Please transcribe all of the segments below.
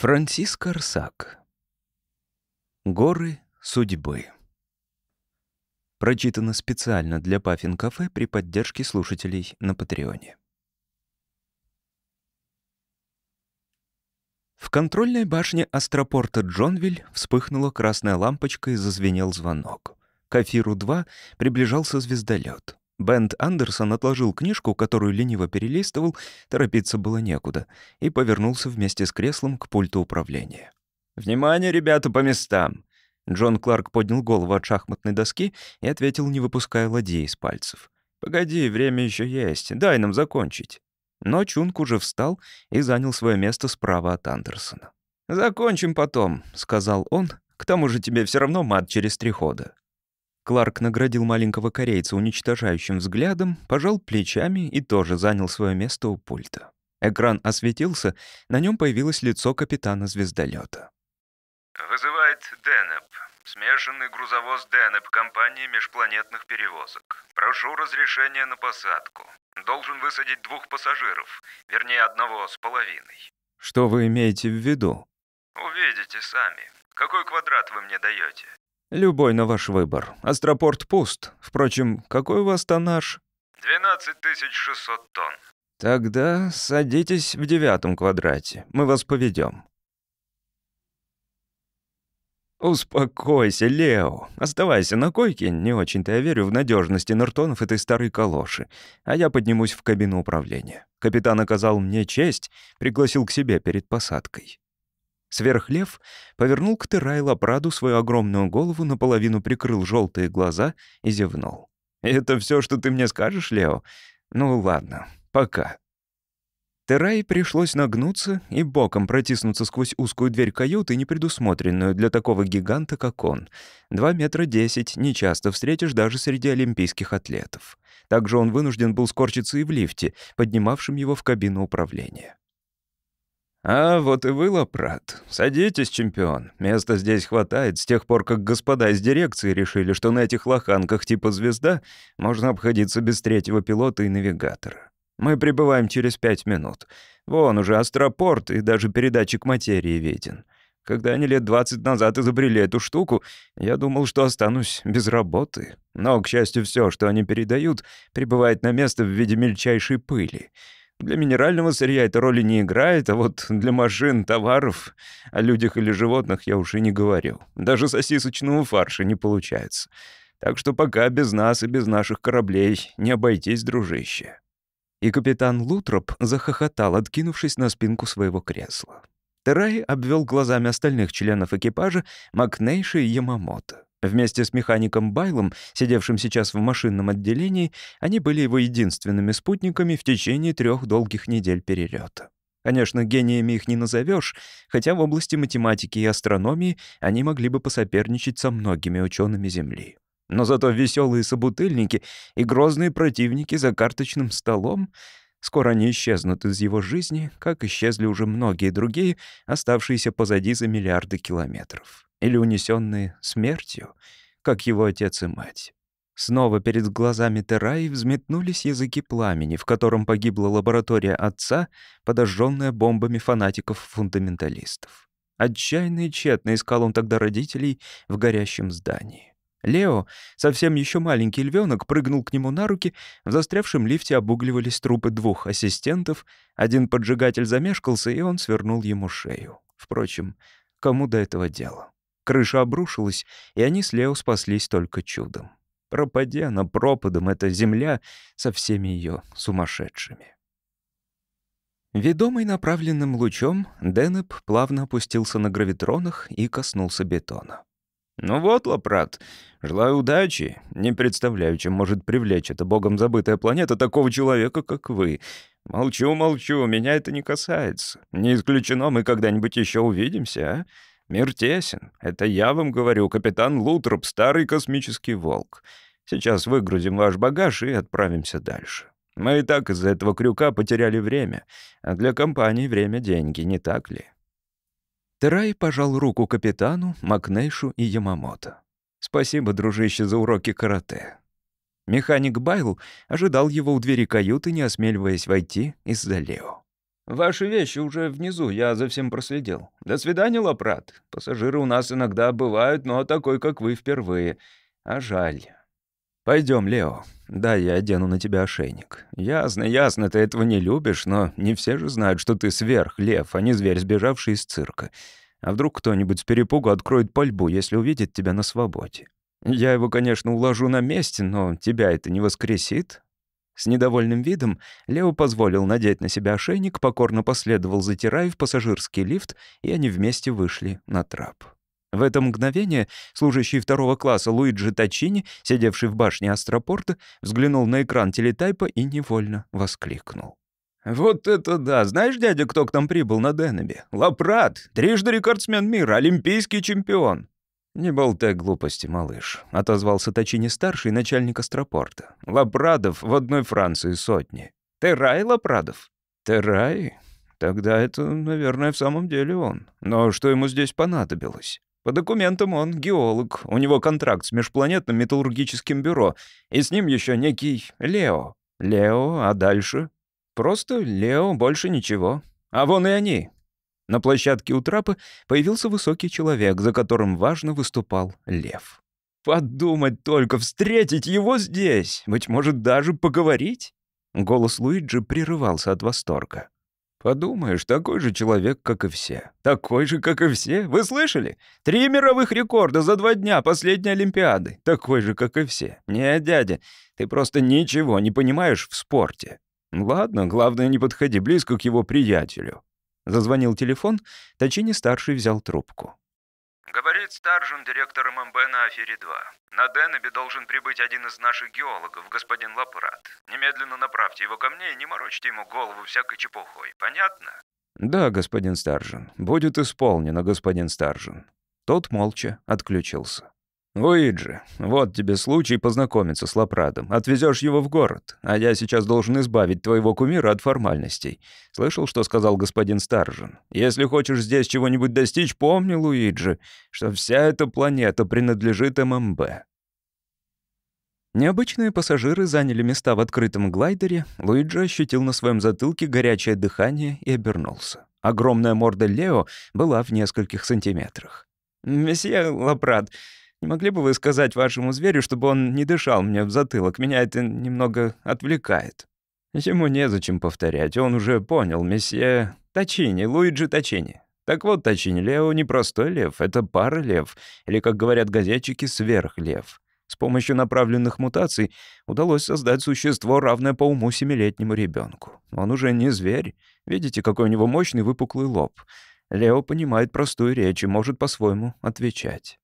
Франсис Корсак. Горы судьбы. Прочитано специально для Паффин Кафе при поддержке слушателей на Патреоне. В контрольной башне астропорта Джонвиль вспыхнула красная лампочка и зазвенел звонок. К Афиру-2 приближался звездолет. Бенд Андерсон отложил книжку, которую лениво перелистывал, торопиться было некуда, и повернулся вместе с креслом к пульту управления. «Внимание, ребята, по местам!» Джон Кларк поднял голову от шахматной доски и ответил, не выпуская ладьи из пальцев. «Погоди, время еще есть. Дай нам закончить». Но Чунг уже встал и занял свое место справа от Андерсона. «Закончим потом», — сказал он. «К тому же тебе все равно мат через три хода». Кларк наградил маленького корейца уничтожающим взглядом, пожал плечами и тоже занял свое место у пульта. Экран осветился, на нем появилось лицо капитана звездолета. «Вызывает Денеп. Смешанный грузовоз Денеп компании межпланетных перевозок. Прошу разрешения на посадку. Должен высадить двух пассажиров, вернее, одного с половиной». «Что вы имеете в виду?» «Увидите сами. Какой квадрат вы мне даете? «Любой на ваш выбор. Астропорт пуст. Впрочем, какой у вас тоннаж?» «12 600 тонн». «Тогда садитесь в девятом квадрате. Мы вас поведем. «Успокойся, Лео. Оставайся на койке. Не очень-то я верю в надежность Нортонов этой старой калоши. А я поднимусь в кабину управления. Капитан оказал мне честь, пригласил к себе перед посадкой». Сверхлев повернул к Терай Лапраду свою огромную голову, наполовину прикрыл желтые глаза и зевнул. «Это все, что ты мне скажешь, Лео? Ну ладно, пока». Терай пришлось нагнуться и боком протиснуться сквозь узкую дверь каюты, не предусмотренную для такого гиганта, как он. Два метра десять нечасто встретишь даже среди олимпийских атлетов. Также он вынужден был скорчиться и в лифте, поднимавшем его в кабину управления. «А вот и вы, Лапрат. Садитесь, чемпион. Места здесь хватает с тех пор, как господа из дирекции решили, что на этих лоханках типа «Звезда» можно обходиться без третьего пилота и навигатора. Мы прибываем через пять минут. Вон уже астропорт и даже передатчик материи виден. Когда они лет двадцать назад изобрели эту штуку, я думал, что останусь без работы. Но, к счастью, все, что они передают, прибывает на место в виде мельчайшей пыли — для минерального сырья эта роли не играет, а вот для машин, товаров, о людях или животных я уж и не говорю. Даже сосисочного фарша не получается. Так что пока без нас и без наших кораблей не обойтись, дружище». И капитан Лутроп захохотал, откинувшись на спинку своего кресла. Терай обвел глазами остальных членов экипажа Макнейши и Ямамото. Вместе с механиком Байлом, сидевшим сейчас в машинном отделении, они были его единственными спутниками в течение трех долгих недель перелета. Конечно, гениями их не назовешь, хотя в области математики и астрономии они могли бы посоперничать со многими учеными Земли. Но зато веселые собутыльники и грозные противники за карточным столом Скоро они исчезнут из его жизни, как исчезли уже многие другие, оставшиеся позади за миллиарды километров или унесенные смертью, как его отец и мать. Снова перед глазами Тераи взметнулись языки пламени, в котором погибла лаборатория отца, подожженная бомбами фанатиков-фундаменталистов. Отчаянно и тщетно искал он тогда родителей в горящем здании. Лео, совсем еще маленький львенок, прыгнул к нему на руки. В застрявшем лифте обугливались трупы двух ассистентов. Один поджигатель замешкался, и он свернул ему шею. Впрочем, кому до этого дела? Крыша обрушилась, и они с Лео спаслись только чудом. Пропади она пропадом, эта земля со всеми ее сумасшедшими. Ведомый направленным лучом, Денеп плавно опустился на гравитронах и коснулся бетона. «Ну вот, Лапрат, желаю удачи. Не представляю, чем может привлечь эта богом забытая планета такого человека, как вы. Молчу, молчу, меня это не касается. Не исключено, мы когда-нибудь еще увидимся, а? Мир тесен. Это я вам говорю, капитан Лутроп, старый космический волк. Сейчас выгрузим ваш багаж и отправимся дальше. Мы и так из-за этого крюка потеряли время, а для компании время — деньги, не так ли?» Терай пожал руку капитану, Макнейшу и Ямамото. «Спасибо, дружище, за уроки карате». Механик Байл ожидал его у двери каюты, не осмеливаясь войти из-за Лео. «Ваши вещи уже внизу, я за всем проследил. До свидания, Лапрат. Пассажиры у нас иногда бывают, но такой, как вы, впервые. А жаль. Пойдем, Лео. Да, я одену на тебя ошейник. Ясно, ясно, ты этого не любишь, но не все же знают, что ты сверх, лев, а не зверь, сбежавший из цирка. А вдруг кто-нибудь с перепугу откроет пальбу, если увидит тебя на свободе? Я его, конечно, уложу на месте, но тебя это не воскресит, с недовольным видом Лео позволил надеть на себя ошейник, покорно последовал за Тирай в пассажирский лифт, и они вместе вышли на трап. В это мгновение служащий второго класса Луиджи Тачини, сидевший в башне Астропорта, взглянул на экран телетайпа и невольно воскликнул. «Вот это да! Знаешь, дядя, кто к нам прибыл на Деннебе? Лапрат! Трижды рекордсмен мира, олимпийский чемпион!» «Не болтай глупости, малыш», — отозвался Точини-старший, начальник Астропорта. «Лапрадов в одной Франции сотни». «Террай Лапрадов?» «Террай? Тогда это, наверное, в самом деле он. Но что ему здесь понадобилось?» По документам он геолог, у него контракт с межпланетным металлургическим бюро, и с ним еще некий Лео. Лео, а дальше? Просто Лео, больше ничего. А вон и они, на площадке у трапа появился высокий человек, за которым важно выступал лев. «Подумать только, встретить его здесь! Быть может, даже поговорить?» Голос Луиджи прерывался от восторга. «Подумаешь, такой же человек, как и все. Такой же, как и все. Вы слышали? Три мировых рекорда за два дня последней Олимпиады. Такой же, как и все. Нет, дядя, ты просто ничего не понимаешь в спорте. Ладно, главное, не подходи близко к его приятелю. Зазвонил телефон, Точини-старший взял трубку. «Говорит Старжин, директор ММБ на Афере-2. На Деннебе должен прибыть один из наших геологов, господин Лапрад. Немедленно направьте его ко мне и не морочьте ему голову всякой чепухой. Понятно?» «Да, господин Старжин. Будет исполнено, господин Старжин». Тот молча отключился. «Луиджи, вот тебе случай познакомиться с Лапрадом. Отвезешь его в город, а я сейчас должен избавить твоего кумира от формальностей. Слышал, что сказал господин Старжин? Если хочешь здесь чего-нибудь достичь, помни, Луиджи, что вся эта планета принадлежит ММБ». Необычные пассажиры заняли места в открытом глайдере, Луиджи ощутил на своем затылке горячее дыхание и обернулся. Огромная морда Лео была в нескольких сантиметрах. «Месье Лапрад, не могли бы вы сказать вашему зверю, чтобы он не дышал мне в затылок? Меня это немного отвлекает». Ему незачем повторять, он уже понял, месье Тачини, Луиджи Тачини. Так вот, Тачини, Лео не простой лев, это пара лев, или, как говорят газетчики, сверхлев. С помощью направленных мутаций удалось создать существо, равное по уму семилетнему ребенку. Он уже не зверь. Видите, какой у него мощный выпуклый лоб. Лео понимает простую речь и может по-своему отвечать.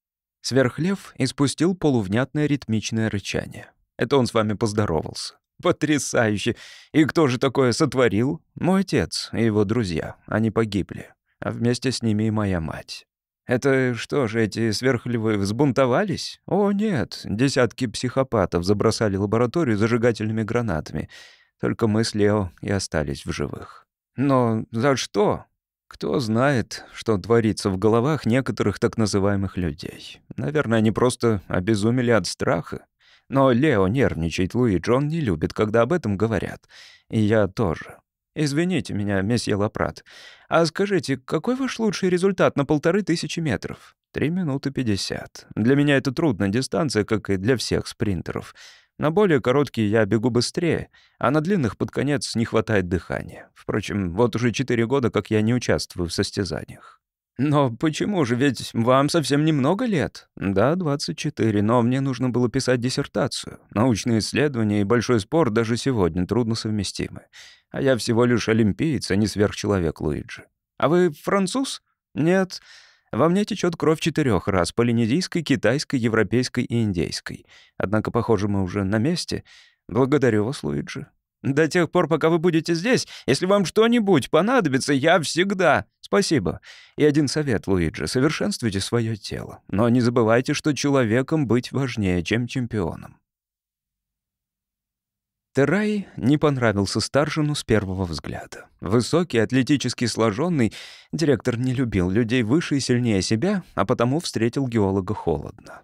Сверхлев испустил полувнятное ритмичное рычание. Это он с вами поздоровался. Потрясающе! И кто же такое сотворил? Мой отец и его друзья. Они погибли. А вместе с ними и моя мать. Это что же, эти сверхлевы взбунтовались? О, нет, десятки психопатов забросали лабораторию зажигательными гранатами. Только мы с Лео и остались в живых. Но за что? Кто знает, что творится в головах некоторых так называемых людей. Наверное, они просто обезумели от страха. Но Лео нервничает, Луи Джон не любит, когда об этом говорят. И я тоже. Извините меня, месье Лапрат. А скажите, какой ваш лучший результат на полторы тысячи метров? Три минуты пятьдесят. Для меня это трудная дистанция, как и для всех спринтеров. На более короткие я бегу быстрее, а на длинных под конец не хватает дыхания. Впрочем, вот уже четыре года, как я не участвую в состязаниях. Но почему же, ведь вам совсем немного лет? Да, 24, но мне нужно было писать диссертацию. Научные исследования и большой спорт даже сегодня трудно совместимы. А я всего лишь олимпиец, а не сверхчеловек Луиджи. А вы француз? Нет, во мне течет кровь четырех рас — полинезийской, китайской, европейской и индейской. Однако, похоже, мы уже на месте. Благодарю вас, Луиджи. До тех пор, пока вы будете здесь, если вам что-нибудь понадобится, я всегда... Спасибо. И один совет, Луиджи, совершенствуйте свое тело. Но не забывайте, что человеком быть важнее, чем чемпионом. Террай не понравился старшину с первого взгляда. Высокий, атлетически сложенный, директор не любил людей выше и сильнее себя, а потому встретил геолога холодно.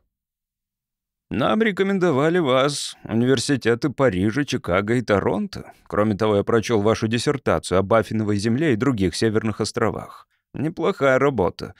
Нам рекомендовали вас университеты Парижа, Чикаго и Торонто. Кроме того, я прочел вашу диссертацию об Афиновой земле и других северных островах. Неплохая работа.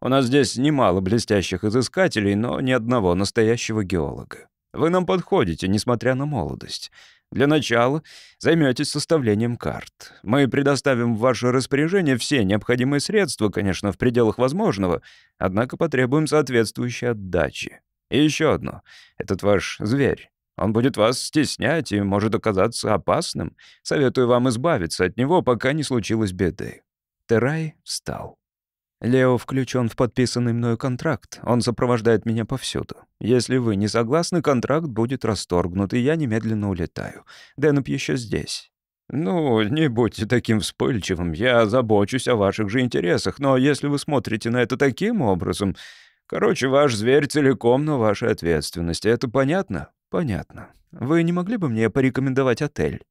У нас здесь немало блестящих изыскателей, но ни одного настоящего геолога. Вы нам подходите, несмотря на молодость. Для начала займетесь составлением карт. Мы предоставим в ваше распоряжение все необходимые средства, конечно, в пределах возможного, однако потребуем соответствующей отдачи. И еще одно. Этот ваш зверь. Он будет вас стеснять и может оказаться опасным. Советую вам избавиться от него, пока не случилось беды». Терай встал. Лео включен в подписанный мною контракт. Он сопровождает меня повсюду. Если вы не согласны, контракт будет расторгнут, и я немедленно улетаю. Дэнуп еще здесь. «Ну, не будьте таким вспыльчивым. Я забочусь о ваших же интересах, но если вы смотрите на это таким образом... Короче, ваш зверь целиком на вашей ответственности. Это понятно?» «Понятно. Вы не могли бы мне порекомендовать отель?»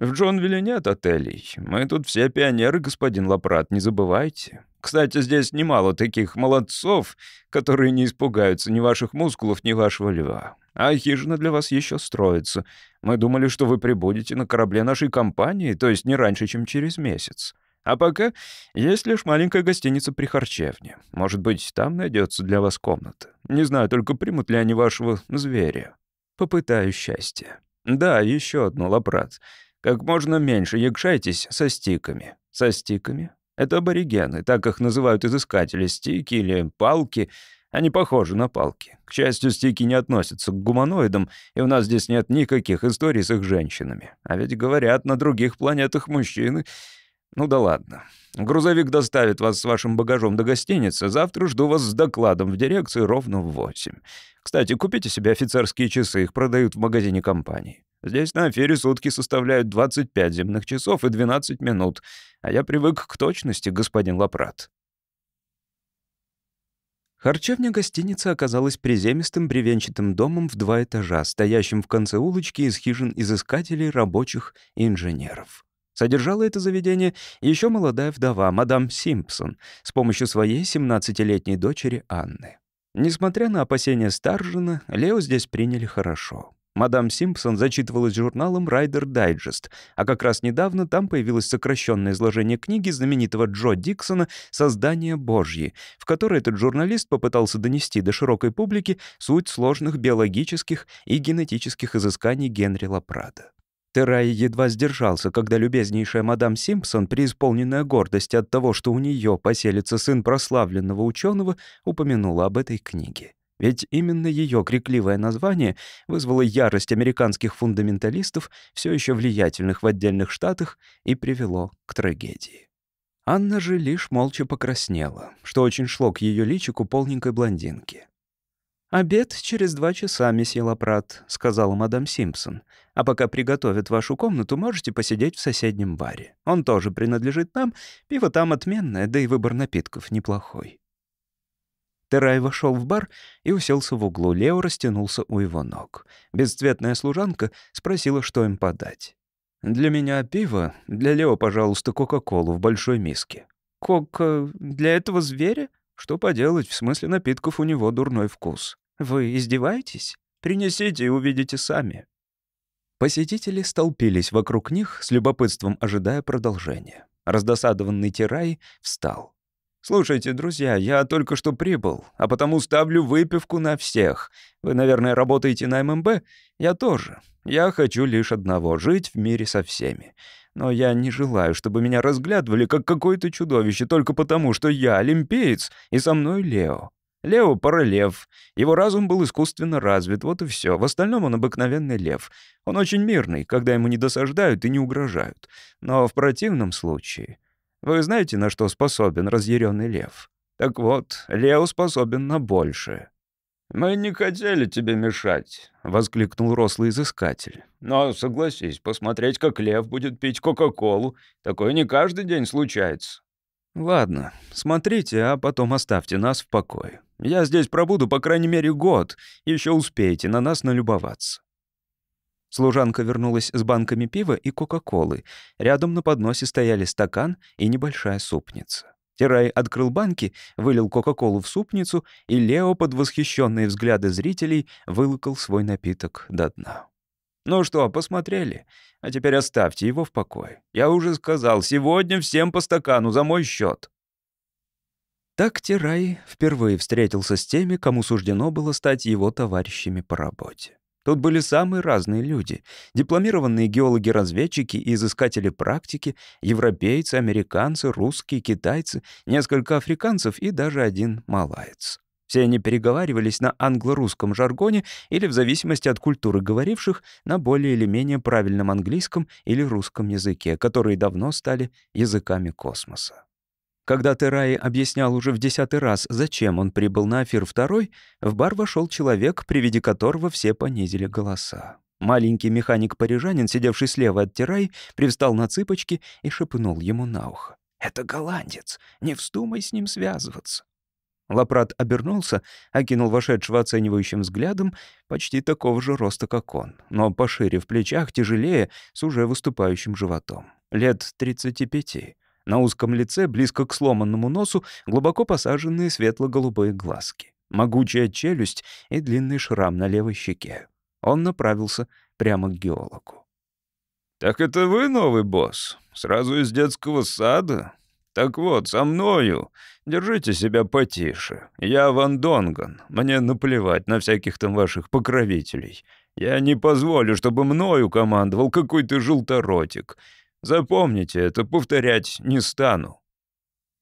«В Джонвилле нет отелей. Мы тут все пионеры, господин Лапрат, не забывайте. Кстати, здесь немало таких молодцов, которые не испугаются ни ваших мускулов, ни вашего льва. А хижина для вас еще строится. Мы думали, что вы прибудете на корабле нашей компании, то есть не раньше, чем через месяц. А пока есть лишь маленькая гостиница при харчевне. Может быть, там найдется для вас комната. Не знаю, только примут ли они вашего зверя. Попытаю счастье. Да, еще одно, лапрат. Как можно меньше якшайтесь со стиками. Со стиками? Это аборигены, так их называют изыскатели, стики или палки. Они похожи на палки. К счастью, стики не относятся к гуманоидам, и у нас здесь нет никаких историй с их женщинами. А ведь говорят, на других планетах мужчины... Ну да ладно. Грузовик доставит вас с вашим багажом до гостиницы. Завтра жду вас с докладом в дирекции ровно в восемь. Кстати, купите себе офицерские часы, их продают в магазине компании. Здесь на эфире сутки составляют 25 земных часов и 12 минут, а я привык к точности, господин Лапрат». Харчевня гостиницы оказалась приземистым бревенчатым домом в два этажа, стоящим в конце улочки из хижин изыскателей, рабочих и инженеров. Содержала это заведение еще молодая вдова, мадам Симпсон, с помощью своей 17-летней дочери Анны. Несмотря на опасения Старжина, Лео здесь приняли хорошо. Мадам Симпсон зачитывалась журналом «Райдер Дайджест», а как раз недавно там появилось сокращенное изложение книги знаменитого Джо Диксона «Создание Божье», в которой этот журналист попытался донести до широкой публики суть сложных биологических и генетических изысканий Генри Лапрада. Террай едва сдержался, когда любезнейшая мадам Симпсон, преисполненная гордости от того, что у нее поселится сын прославленного ученого, упомянула об этой книге. Ведь именно ее крикливое название вызвало ярость американских фундаменталистов, все еще влиятельных в отдельных штатах, и привело к трагедии. Анна же лишь молча покраснела, что очень шло к ее личику полненькой блондинки. «Обед через два часа, месье Лапрат», — сказала мадам Симпсон. «А пока приготовят вашу комнату, можете посидеть в соседнем баре. Он тоже принадлежит нам, пиво там отменное, да и выбор напитков неплохой». Терай вошел в бар и уселся в углу. Лео растянулся у его ног. Бесцветная служанка спросила, что им подать. «Для меня пиво, для Лео, пожалуйста, Кока-Колу в большой миске». «Кока... для этого зверя?» «Что поделать, в смысле напитков у него дурной вкус». «Вы издеваетесь? Принесите и увидите сами». Посетители столпились вокруг них, с любопытством ожидая продолжения. Раздосадованный Тирай встал. «Слушайте, друзья, я только что прибыл, а потому ставлю выпивку на всех. Вы, наверное, работаете на ММБ? Я тоже. Я хочу лишь одного — жить в мире со всеми. Но я не желаю, чтобы меня разглядывали как какое-то чудовище только потому, что я олимпиец, и со мной Лео. Лео — паралев. Его разум был искусственно развит, вот и все. В остальном он обыкновенный лев. Он очень мирный, когда ему не досаждают и не угрожают. Но в противном случае... Вы знаете, на что способен разъяренный лев? Так вот, Лео способен на большее». «Мы не хотели тебе мешать», — воскликнул рослый изыскатель. «Но, согласись, посмотреть, как лев будет пить Кока-Колу, такое не каждый день случается». «Ладно, смотрите, а потом оставьте нас в покое. Я здесь пробуду, по крайней мере, год. Еще успеете на нас налюбоваться». Служанка вернулась с банками пива и кока-колы. Рядом на подносе стояли стакан и небольшая супница. Тирай открыл банки, вылил Кока-Колу в супницу, и Лео под восхищенные взгляды зрителей вылокал свой напиток до дна. «Ну что, посмотрели? А теперь оставьте его в покое. Я уже сказал, сегодня всем по стакану за мой счет. Так Тирай впервые встретился с теми, кому суждено было стать его товарищами по работе. Тут были самые разные люди. Дипломированные геологи-разведчики и изыскатели практики, европейцы, американцы, русские, китайцы, несколько африканцев и даже один малаец. Все они переговаривались на англо-русском жаргоне или, в зависимости от культуры говоривших, на более или менее правильном английском или русском языке, которые давно стали языками космоса. Когда Терай объяснял уже в десятый раз, зачем он прибыл на эфир второй, в бар вошел человек, при виде которого все понизили голоса. Маленький механик-парижанин, сидевший слева от Терай, привстал на цыпочки и шепнул ему на ухо. «Это голландец. Не вздумай с ним связываться». Лапрат обернулся, окинул вошедшего оценивающим взглядом, почти такого же роста, как он, но пошире в плечах, тяжелее, с уже выступающим животом. Лет тридцати пяти. На узком лице, близко к сломанному носу, глубоко посаженные светло-голубые глазки. Могучая челюсть и длинный шрам на левой щеке. Он направился прямо к геологу. «Так это вы новый босс? Сразу из детского сада? Так вот, со мною. Держите себя потише. Я Ван Донган. Мне наплевать на всяких там ваших покровителей. Я не позволю, чтобы мною командовал какой-то желторотик. Запомните, это повторять не стану».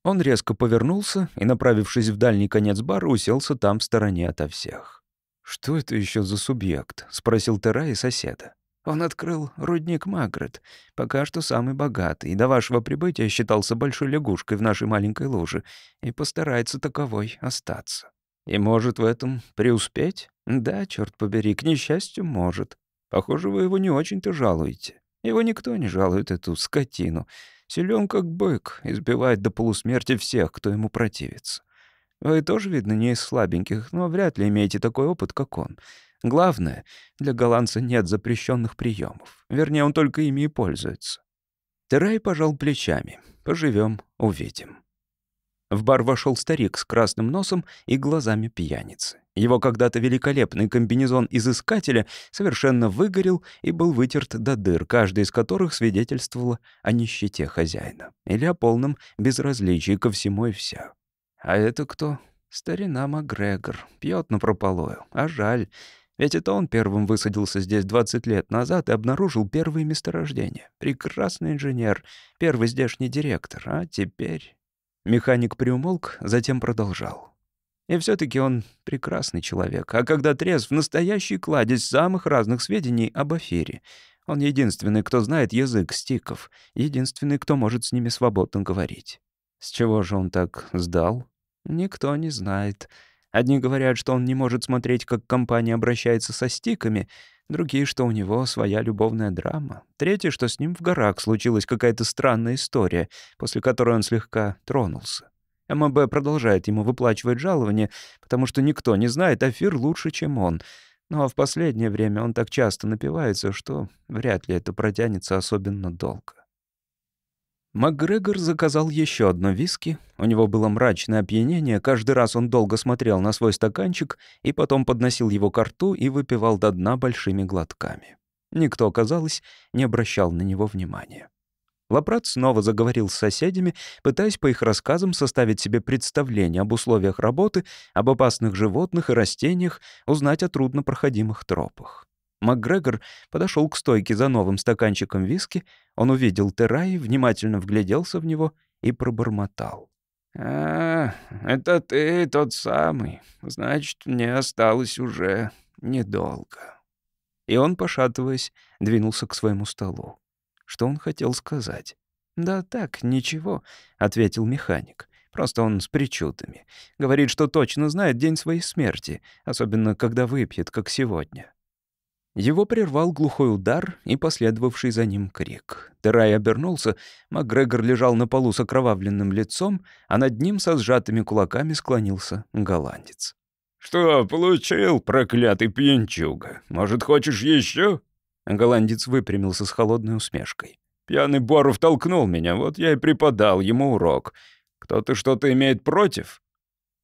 Он резко повернулся и, направившись в дальний конец бара, уселся там в стороне ото всех. «Что это еще за субъект?» — спросил Тера и соседа. Он открыл рудник Магрет, пока что самый богатый, и до вашего прибытия считался большой лягушкой в нашей маленькой луже и постарается таковой остаться. И может в этом преуспеть? Да, черт побери, к несчастью, может. Похоже, вы его не очень-то жалуете. Его никто не жалует, эту скотину. Силен как бык, избивает до полусмерти всех, кто ему противится. Вы тоже, видно, не из слабеньких, но вряд ли имеете такой опыт, как он. Главное, для голландца нет запрещенных приемов. Вернее, он только ими и пользуется. Терай пожал плечами. Поживем, увидим. В бар вошел старик с красным носом и глазами пьяницы. Его когда-то великолепный комбинезон изыскателя совершенно выгорел и был вытерт до дыр, каждая из которых свидетельствовала о нищете хозяина или о полном безразличии ко всему и вся. А это кто? Старина Макгрегор. Пьет напропалую. А жаль. Ведь это он первым высадился здесь 20 лет назад и обнаружил первые месторождения. Прекрасный инженер, первый здешний директор. А теперь... Механик приумолк, затем продолжал. И все таки он прекрасный человек, а когда трезв, настоящий кладезь самых разных сведений об эфире. Он единственный, кто знает язык стиков, единственный, кто может с ними свободно говорить. С чего же он так сдал? Никто не знает. Одни говорят, что он не может смотреть, как компания обращается со стиками, другие, что у него своя любовная драма, третьи, что с ним в горах случилась какая-то странная история, после которой он слегка тронулся. МБ продолжает ему выплачивать жалование, потому что никто не знает Афир лучше, чем он. Ну а в последнее время он так часто напивается, что вряд ли это протянется особенно долго. МакГрегор заказал еще одно виски. У него было мрачное опьянение. Каждый раз он долго смотрел на свой стаканчик и потом подносил его к рту и выпивал до дна большими глотками. Никто, казалось, не обращал на него внимания. Лапрат снова заговорил с соседями, пытаясь по их рассказам составить себе представление об условиях работы, об опасных животных и растениях, узнать о труднопроходимых тропах. МакГрегор подошел к стойке за новым стаканчиком виски, он увидел Терай, внимательно вгляделся в него и пробормотал. «А, это ты тот самый. Значит, мне осталось уже недолго». И он, пошатываясь, двинулся к своему столу. Что он хотел сказать? «Да так, ничего», — ответил механик. «Просто он с причудами. Говорит, что точно знает день своей смерти, особенно когда выпьет, как сегодня». Его прервал глухой удар и последовавший за ним крик. Терай обернулся, Макгрегор лежал на полу с окровавленным лицом, а над ним со сжатыми кулаками склонился голландец. «Что получил, проклятый пьянчуга? Может, хочешь еще? Голландец выпрямился с холодной усмешкой. «Пьяный Боров толкнул меня, вот я и преподал ему урок. Кто-то что-то имеет против?»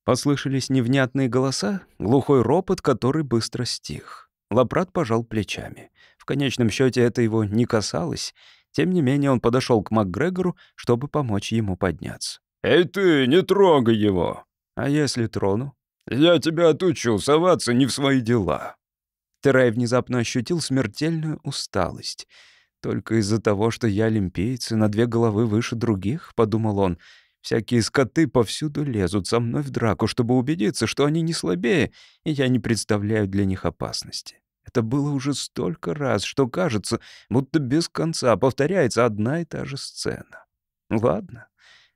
Послышались невнятные голоса, глухой ропот, который быстро стих. Лапрат пожал плечами. В конечном счете это его не касалось. Тем не менее он подошел к МакГрегору, чтобы помочь ему подняться. «Эй ты, не трогай его!» «А если трону?» «Я тебя отучу соваться не в свои дела». Терай внезапно ощутил смертельную усталость. «Только из-за того, что я олимпиец и на две головы выше других», — подумал он, — «всякие скоты повсюду лезут со мной в драку, чтобы убедиться, что они не слабее, и я не представляю для них опасности». Это было уже столько раз, что кажется, будто без конца повторяется одна и та же сцена. Ладно,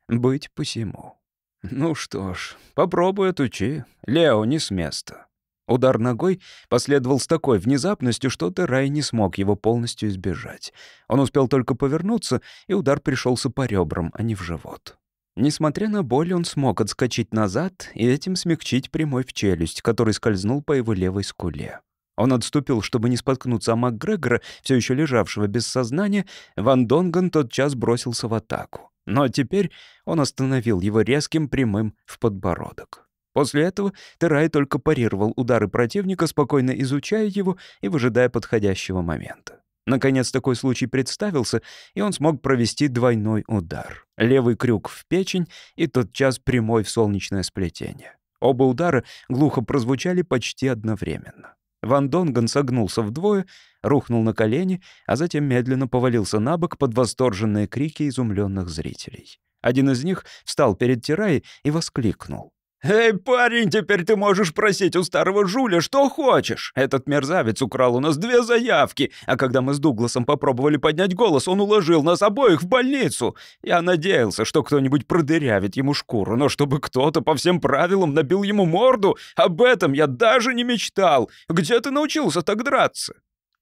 быть посему. Ну что ж, попробуй отучи. Лео не с места. Удар ногой последовал с такой внезапностью, что Терай не смог его полностью избежать. Он успел только повернуться, и удар пришелся по ребрам, а не в живот. Несмотря на боль, он смог отскочить назад и этим смягчить прямой в челюсть, который скользнул по его левой скуле. Он отступил, чтобы не споткнуться о МакГрегора, все еще лежавшего без сознания. Ван Донган тотчас бросился в атаку. Но теперь он остановил его резким прямым в подбородок. После этого Терай только парировал удары противника, спокойно изучая его и выжидая подходящего момента. Наконец такой случай представился, и он смог провести двойной удар. Левый крюк в печень и тотчас прямой в солнечное сплетение. Оба удара глухо прозвучали почти одновременно. Ван Донган согнулся вдвое, рухнул на колени, а затем медленно повалился на бок под восторженные крики изумленных зрителей. Один из них встал перед Тираей и воскликнул. «Эй, парень, теперь ты можешь просить у старого Жуля что хочешь. Этот мерзавец украл у нас две заявки, а когда мы с Дугласом попробовали поднять голос, он уложил нас обоих в больницу. Я надеялся, что кто-нибудь продырявит ему шкуру, но чтобы кто-то по всем правилам набил ему морду, об этом я даже не мечтал. Где ты научился так драться?»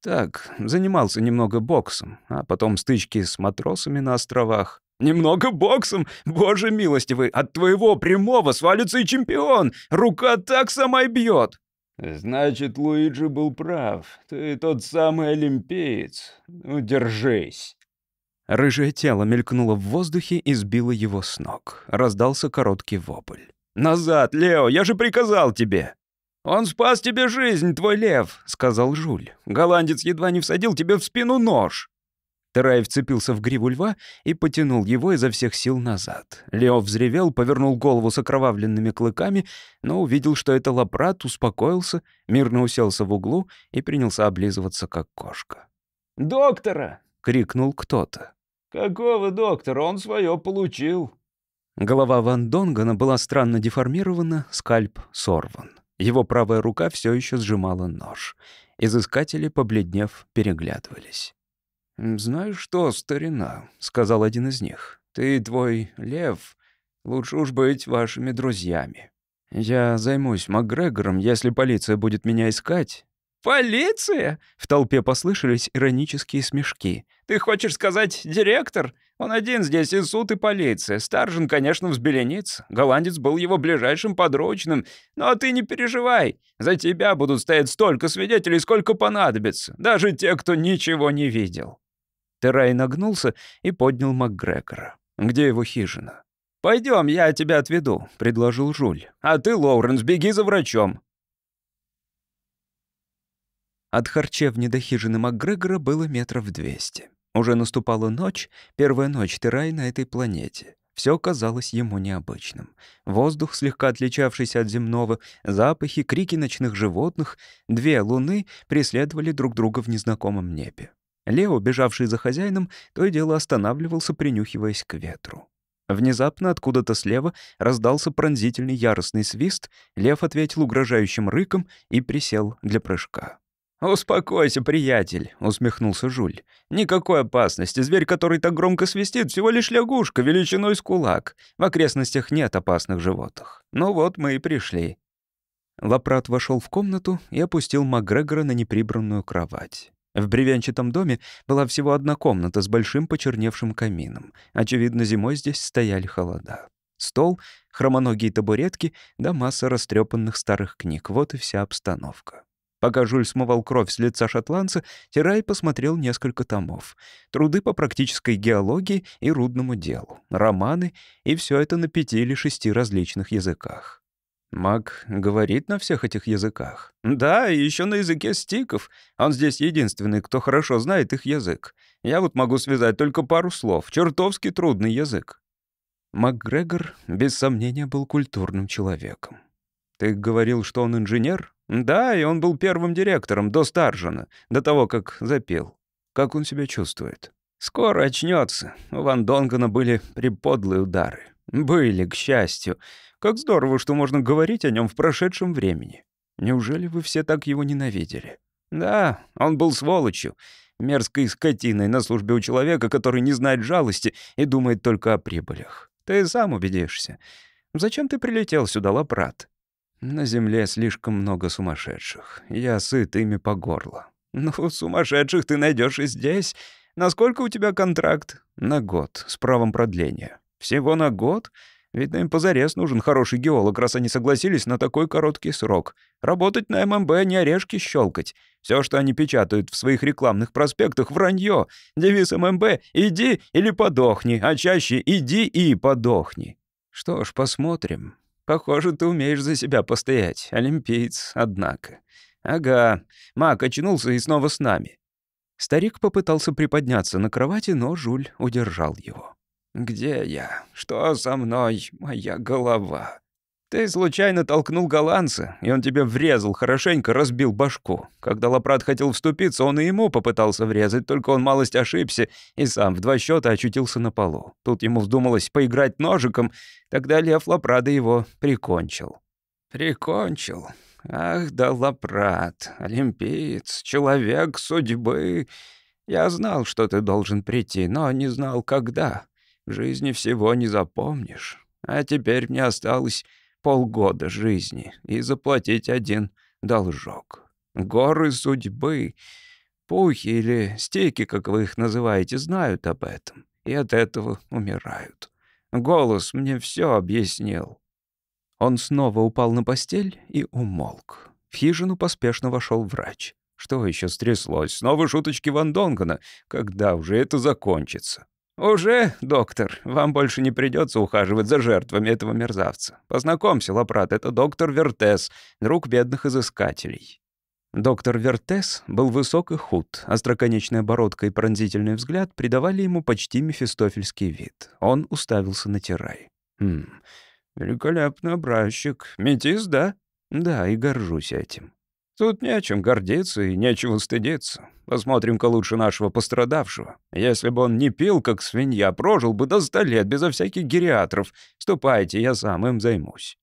Так, занимался немного боксом, а потом стычки с матросами на островах. Немного боксом? Боже милостивый, от твоего прямого свалится и чемпион! Рука так сама и бьет!» «Значит, Луиджи был прав. Ты тот самый олимпиец. Ну, держись!» Рыжее тело мелькнуло в воздухе и сбило его с ног. Раздался короткий вопль. «Назад, Лео, я же приказал тебе!» «Он спас тебе жизнь, твой лев», — сказал Жуль. «Голландец едва не всадил тебе в спину нож». Терай вцепился в гриву льва и потянул его изо всех сил назад. Лео взревел, повернул голову с окровавленными клыками, но увидел, что это лапрат, успокоился, мирно уселся в углу и принялся облизываться, как кошка. «Доктора!» — крикнул кто-то. «Какого доктора? Он свое получил!» Голова Ван Донгана была странно деформирована, скальп сорван. Его правая рука все еще сжимала нож. Изыскатели, побледнев, переглядывались. «Знаешь что, старина», — сказал один из них, — «ты твой лев, лучше уж быть вашими друзьями. Я займусь Макгрегором, если полиция будет меня искать». «Полиция?» — в толпе послышались иронические смешки. «Ты хочешь сказать директор? Он один здесь и суд, и полиция. Старжин, конечно, взбеленится. Голландец был его ближайшим подручным. Но ты не переживай. За тебя будут стоять столько свидетелей, сколько понадобится. Даже те, кто ничего не видел». Терай нагнулся и поднял МакГрегора. «Где его хижина?» «Пойдем, я тебя отведу», — предложил Жуль. «А ты, Лоуренс, беги за врачом». От харчевни до хижины МакГрегора было метров двести. Уже наступала ночь, первая ночь Терай на этой планете. Все казалось ему необычным. Воздух, слегка отличавшийся от земного, запахи, крики ночных животных, две луны преследовали друг друга в незнакомом небе. Лео, бежавший за хозяином, то и дело останавливался, принюхиваясь к ветру. Внезапно откуда-то слева раздался пронзительный яростный свист, лев ответил угрожающим рыком и присел для прыжка. «Успокойся, приятель», — усмехнулся Жуль. «Никакой опасности. Зверь, который так громко свистит, всего лишь лягушка величиной с кулак. В окрестностях нет опасных животных. Ну вот мы и пришли». Лапрат вошел в комнату и опустил Макгрегора на неприбранную кровать. В бревенчатом доме была всего одна комната с большим почерневшим камином. Очевидно, зимой здесь стояли холода. Стол, хромоногие табуретки да масса растрепанных старых книг. Вот и вся обстановка. Пока Жуль смывал кровь с лица шотландца, Тирай посмотрел несколько томов. Труды по практической геологии и рудному делу, романы, и все это на пяти или шести различных языках. Маг говорит на всех этих языках. Да, и еще на языке стиков. Он здесь единственный, кто хорошо знает их язык. Я вот могу связать только пару слов. Чертовски трудный язык. МакГрегор, без сомнения, был культурным человеком. Ты говорил, что он инженер? Да, и он был первым директором до Старжена, до того, как запил. Как он себя чувствует? Скоро очнется. У Ван Донгана были приподлые удары. Были, к счастью. Как здорово, что можно говорить о нем в прошедшем времени. Неужели вы все так его ненавидели? Да, он был сволочью, мерзкой скотиной на службе у человека, который не знает жалости и думает только о прибылях. Ты сам убедишься. Зачем ты прилетел сюда, Лапрат? На земле слишком много сумасшедших. Я сыт ими по горло. Ну, сумасшедших ты найдешь и здесь. Насколько у тебя контракт? На год, с правом продления. Всего на год? Видно, им позарез нужен хороший геолог, раз они согласились на такой короткий срок. Работать на ММБ, а не орешки щелкать. Все, что они печатают в своих рекламных проспектах, вранье. Девиз ММБ — иди или подохни, а чаще иди и подохни. Что ж, посмотрим. Похоже, ты умеешь за себя постоять. Олимпиец, однако. Ага, Мак очнулся и снова с нами. Старик попытался приподняться на кровати, но Жуль удержал его. «Где я? Что со мной? Моя голова?» «Ты случайно толкнул голландца, и он тебе врезал, хорошенько разбил башку. Когда Лапрат хотел вступиться, он и ему попытался врезать, только он малость ошибся и сам в два счета очутился на полу. Тут ему вздумалось поиграть ножиком, тогда Лев Лапрада его прикончил». «Прикончил? Ах да Лапрат, олимпиец, человек судьбы. Я знал, что ты должен прийти, но не знал, когда». Жизни всего не запомнишь. А теперь мне осталось полгода жизни и заплатить один должок. Горы судьбы, пухи или стеки, как вы их называете, знают об этом и от этого умирают. Голос мне все объяснил. Он снова упал на постель и умолк. В хижину поспешно вошел врач. Что еще стряслось? Снова шуточки Ван Донгана. Когда уже это закончится? «Уже, доктор, вам больше не придется ухаживать за жертвами этого мерзавца. Познакомься, Лапрат, это доктор Вертес, друг бедных изыскателей». Доктор Вертес был высок и худ, остроконечная бородка и пронзительный взгляд придавали ему почти мефистофельский вид. Он уставился на Тирай. «Хм, великолепный образчик. Метис, да?» «Да, и горжусь этим». Тут не о чем гордиться и нечего стыдиться. Посмотрим-ка лучше нашего пострадавшего. Если бы он не пил, как свинья, прожил бы до ста лет безо всяких гериатров. Ступайте, я сам им займусь».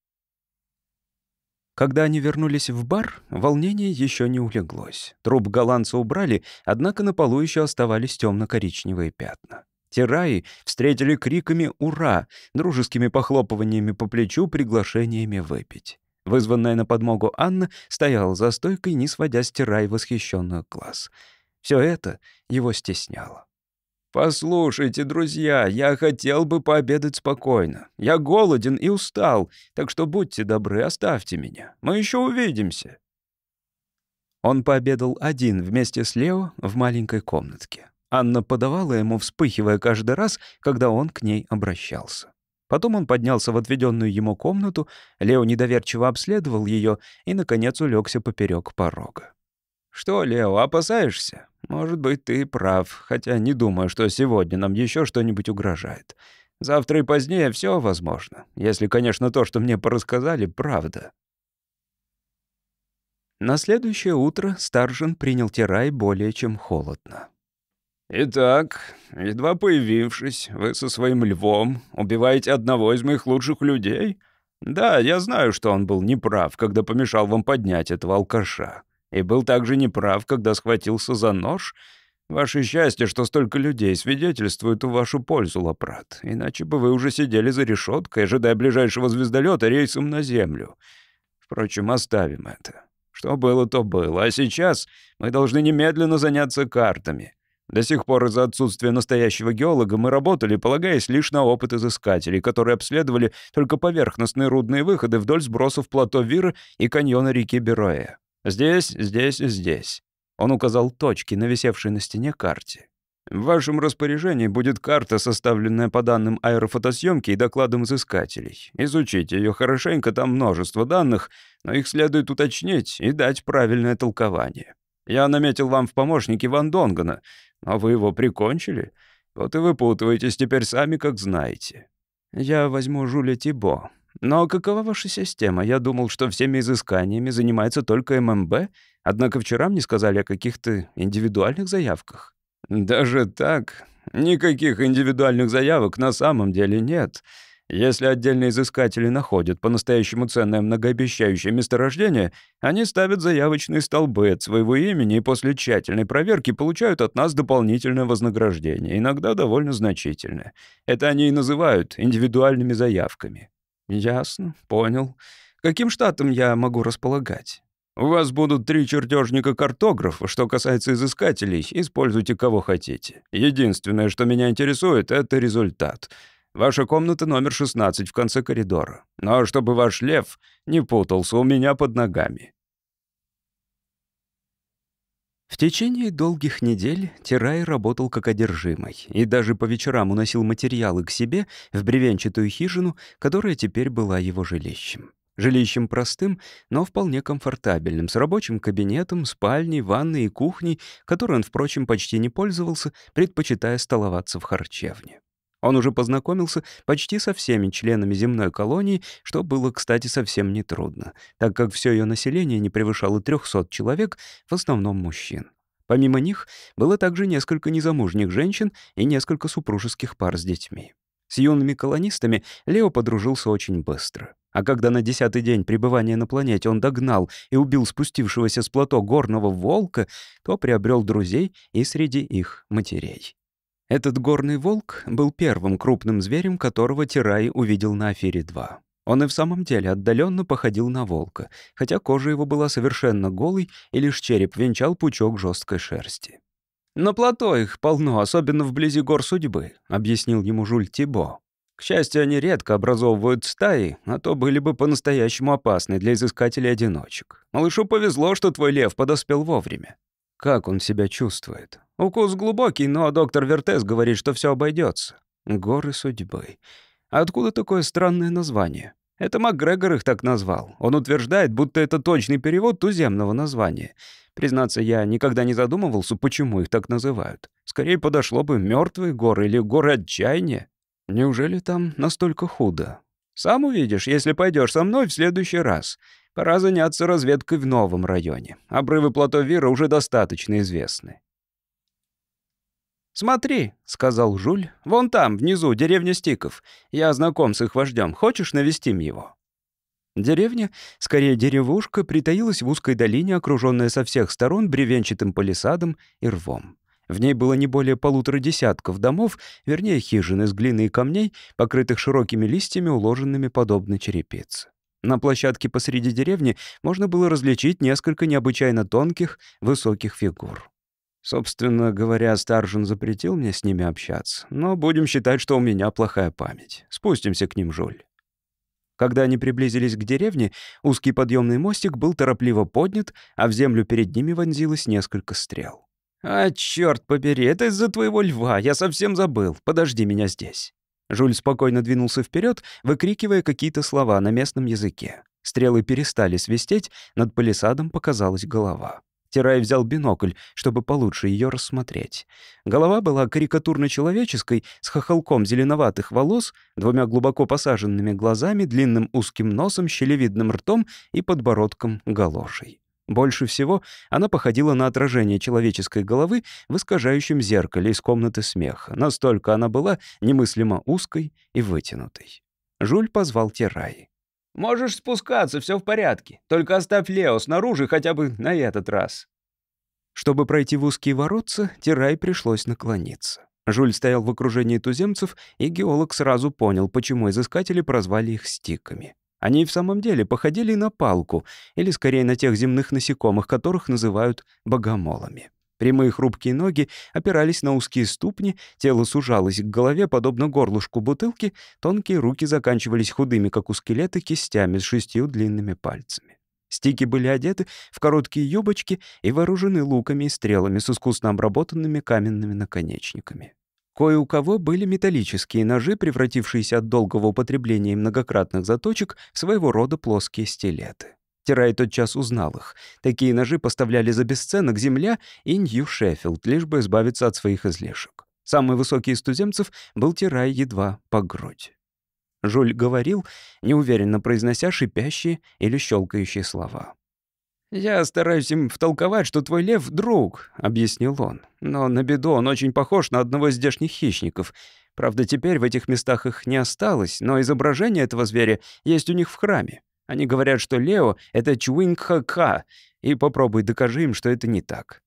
Когда они вернулись в бар, волнение еще не улеглось. Труп голландца убрали, однако на полу еще оставались темно-коричневые пятна. Тираи встретили криками «Ура!», дружескими похлопываниями по плечу, приглашениями выпить. Вызванная на подмогу Анна стояла за стойкой, не сводя с Тирай восхищенных глаз. Все это его стесняло. «Послушайте, друзья, я хотел бы пообедать спокойно. Я голоден и устал, так что будьте добры, оставьте меня. Мы еще увидимся». Он пообедал один вместе с Лео в маленькой комнатке. Анна подавала ему, вспыхивая каждый раз, когда он к ней обращался. Потом он поднялся в отведенную ему комнату, Лео недоверчиво обследовал ее и, наконец, улегся поперек порога. «Что, Лео, опасаешься? Может быть, ты прав, хотя не думаю, что сегодня нам еще что-нибудь угрожает. Завтра и позднее все возможно, если, конечно, то, что мне порассказали, правда». На следующее утро Старжин принял Тирай более чем холодно. «Итак, едва появившись, вы со своим львом убиваете одного из моих лучших людей? Да, я знаю, что он был неправ, когда помешал вам поднять этого алкаша. И был также неправ, когда схватился за нож. Ваше счастье, что столько людей свидетельствуют в вашу пользу, Лапрат. Иначе бы вы уже сидели за решеткой, ожидая ближайшего звездолета рейсом на Землю. Впрочем, оставим это. Что было, то было. А сейчас мы должны немедленно заняться картами». До сих пор из-за отсутствия настоящего геолога мы работали, полагаясь лишь на опыт изыскателей, которые обследовали только поверхностные рудные выходы вдоль сбросов плато Вира и каньона реки Бероэ. Здесь, здесь и здесь. Он указал точки на висевшей на стене карте. В вашем распоряжении будет карта, составленная по данным аэрофотосъемки и докладам изыскателей. Изучите ее хорошенько, там множество данных, но их следует уточнить и дать правильное толкование. Я наметил вам в помощники Ван Донгана, но вы его прикончили. Вот и выпутываетесь теперь сами, как знаете. Я возьму Жуля Тибо. Но какова ваша система? Я думал, что всеми изысканиями занимается только ММБ, однако вчера мне сказали о каких-то индивидуальных заявках. Даже так? Никаких индивидуальных заявок на самом деле нет. Если отдельные изыскатели находят по-настоящему ценное многообещающее месторождение, они ставят заявочные столбы от своего имени и после тщательной проверки получают от нас дополнительное вознаграждение, иногда довольно значительное. Это они и называют индивидуальными заявками. Ясно, понял. Каким штатом я могу располагать? У вас будут три чертежника-картографа. Что касается изыскателей, используйте кого хотите. Единственное, что меня интересует, это результат. Ваша комната номер 16 в конце коридора. Но чтобы ваш лев не путался у меня под ногами. В течение долгих недель Тирай работал как одержимый и даже по вечерам уносил материалы к себе в бревенчатую хижину, которая теперь была его жилищем. Жилищем простым, но вполне комфортабельным, с рабочим кабинетом, спальней, ванной и кухней, которой он, впрочем, почти не пользовался, предпочитая столоваться в харчевне. Он уже познакомился почти со всеми членами земной колонии, что было, кстати, совсем нетрудно, так как все ее население не превышало 300 человек, в основном мужчин. Помимо них было также несколько незамужних женщин и несколько супружеских пар с детьми. С юными колонистами Лео подружился очень быстро. А когда на десятый день пребывания на планете он догнал и убил спустившегося с плато горного волка, то приобрел друзей и среди их матерей. Этот горный волк был первым крупным зверем, которого Тирай увидел на Афире-2. Он и в самом деле отдаленно походил на волка, хотя кожа его была совершенно голой, и лишь череп венчал пучок жесткой шерсти. «На плато их полно, особенно вблизи гор судьбы», — объяснил ему Жуль Тибо. К счастью, они редко образовывают стаи, а то были бы по-настоящему опасны для изыскателей-одиночек. Малышу повезло, что твой лев подоспел вовремя. Как он себя чувствует? Укус глубокий, но доктор Вертес говорит, что все обойдется. Горы судьбы. Откуда такое странное название? Это МакГрегор их так назвал. Он утверждает, будто это точный перевод туземного названия. Признаться, я никогда не задумывался, почему их так называют. Скорее подошло бы мертвые горы или горы отчаяния. Неужели там настолько худо? Сам увидишь, если пойдешь со мной в следующий раз. Пора заняться разведкой в новом районе. Обрывы плато Вира уже достаточно известны. «Смотри», — сказал Жуль, — «вон там, внизу, деревня Стиков. Я знаком с их вождем. Хочешь, навестим его?» Деревня, скорее деревушка, притаилась в узкой долине, окруженная со всех сторон бревенчатым палисадом и рвом. В ней было не более полутора десятков домов, вернее, хижин из глины и камней, покрытых широкими листьями, уложенными подобно черепице. На площадке посреди деревни можно было различить несколько необычайно тонких, высоких фигур. Собственно говоря, Старжин запретил мне с ними общаться, но будем считать, что у меня плохая память. Спустимся к ним, Жуль. Когда они приблизились к деревне, узкий подъемный мостик был торопливо поднят, а в землю перед ними вонзилось несколько стрел. «А, черт побери, это из-за твоего льва, я совсем забыл. Подожди меня здесь». Жуль спокойно двинулся вперед, выкрикивая какие-то слова на местном языке. Стрелы перестали свистеть, над палисадом показалась голова. Тирай взял бинокль, чтобы получше ее рассмотреть. Голова была карикатурно-человеческой, с хохолком зеленоватых волос, двумя глубоко посаженными глазами, длинным узким носом, щелевидным ртом и подбородком галошей. Больше всего она походила на отражение человеческой головы в искажающем зеркале из комнаты смеха. Настолько она была немыслимо узкой и вытянутой. Жуль позвал Тирай. «Можешь спускаться, все в порядке. Только оставь Лео снаружи хотя бы на этот раз». Чтобы пройти в узкие воротца, Тирай пришлось наклониться. Жуль стоял в окружении туземцев, и геолог сразу понял, почему изыскатели прозвали их стиками. Они и в самом деле походили на палку, или скорее на тех земных насекомых, которых называют богомолами. Прямые хрупкие ноги опирались на узкие ступни, тело сужалось к голове, подобно горлышку бутылки, тонкие руки заканчивались худыми, как у скелета, кистями с шестью длинными пальцами. Стики были одеты в короткие юбочки и вооружены луками и стрелами с искусно обработанными каменными наконечниками. Кое у кого были металлические ножи, превратившиеся от долгого употребления и многократных заточек в своего рода плоские стилеты. Тирай тотчас узнал их. Такие ножи поставляли за бесценок земля и Нью-Шеффилд, лишь бы избавиться от своих излишек. Самый высокий из туземцев был Тирай едва по грудь. Жуль говорил, неуверенно произнося шипящие или щелкающие слова. «Я стараюсь им втолковать, что твой лев — друг», — объяснил он. «Но на беду он очень похож на одного из здешних хищников. Правда, теперь в этих местах их не осталось, но изображение этого зверя есть у них в храме. Они говорят, что Лео — это Чуинг-Ха-Ха, и попробуй докажи им, что это не так».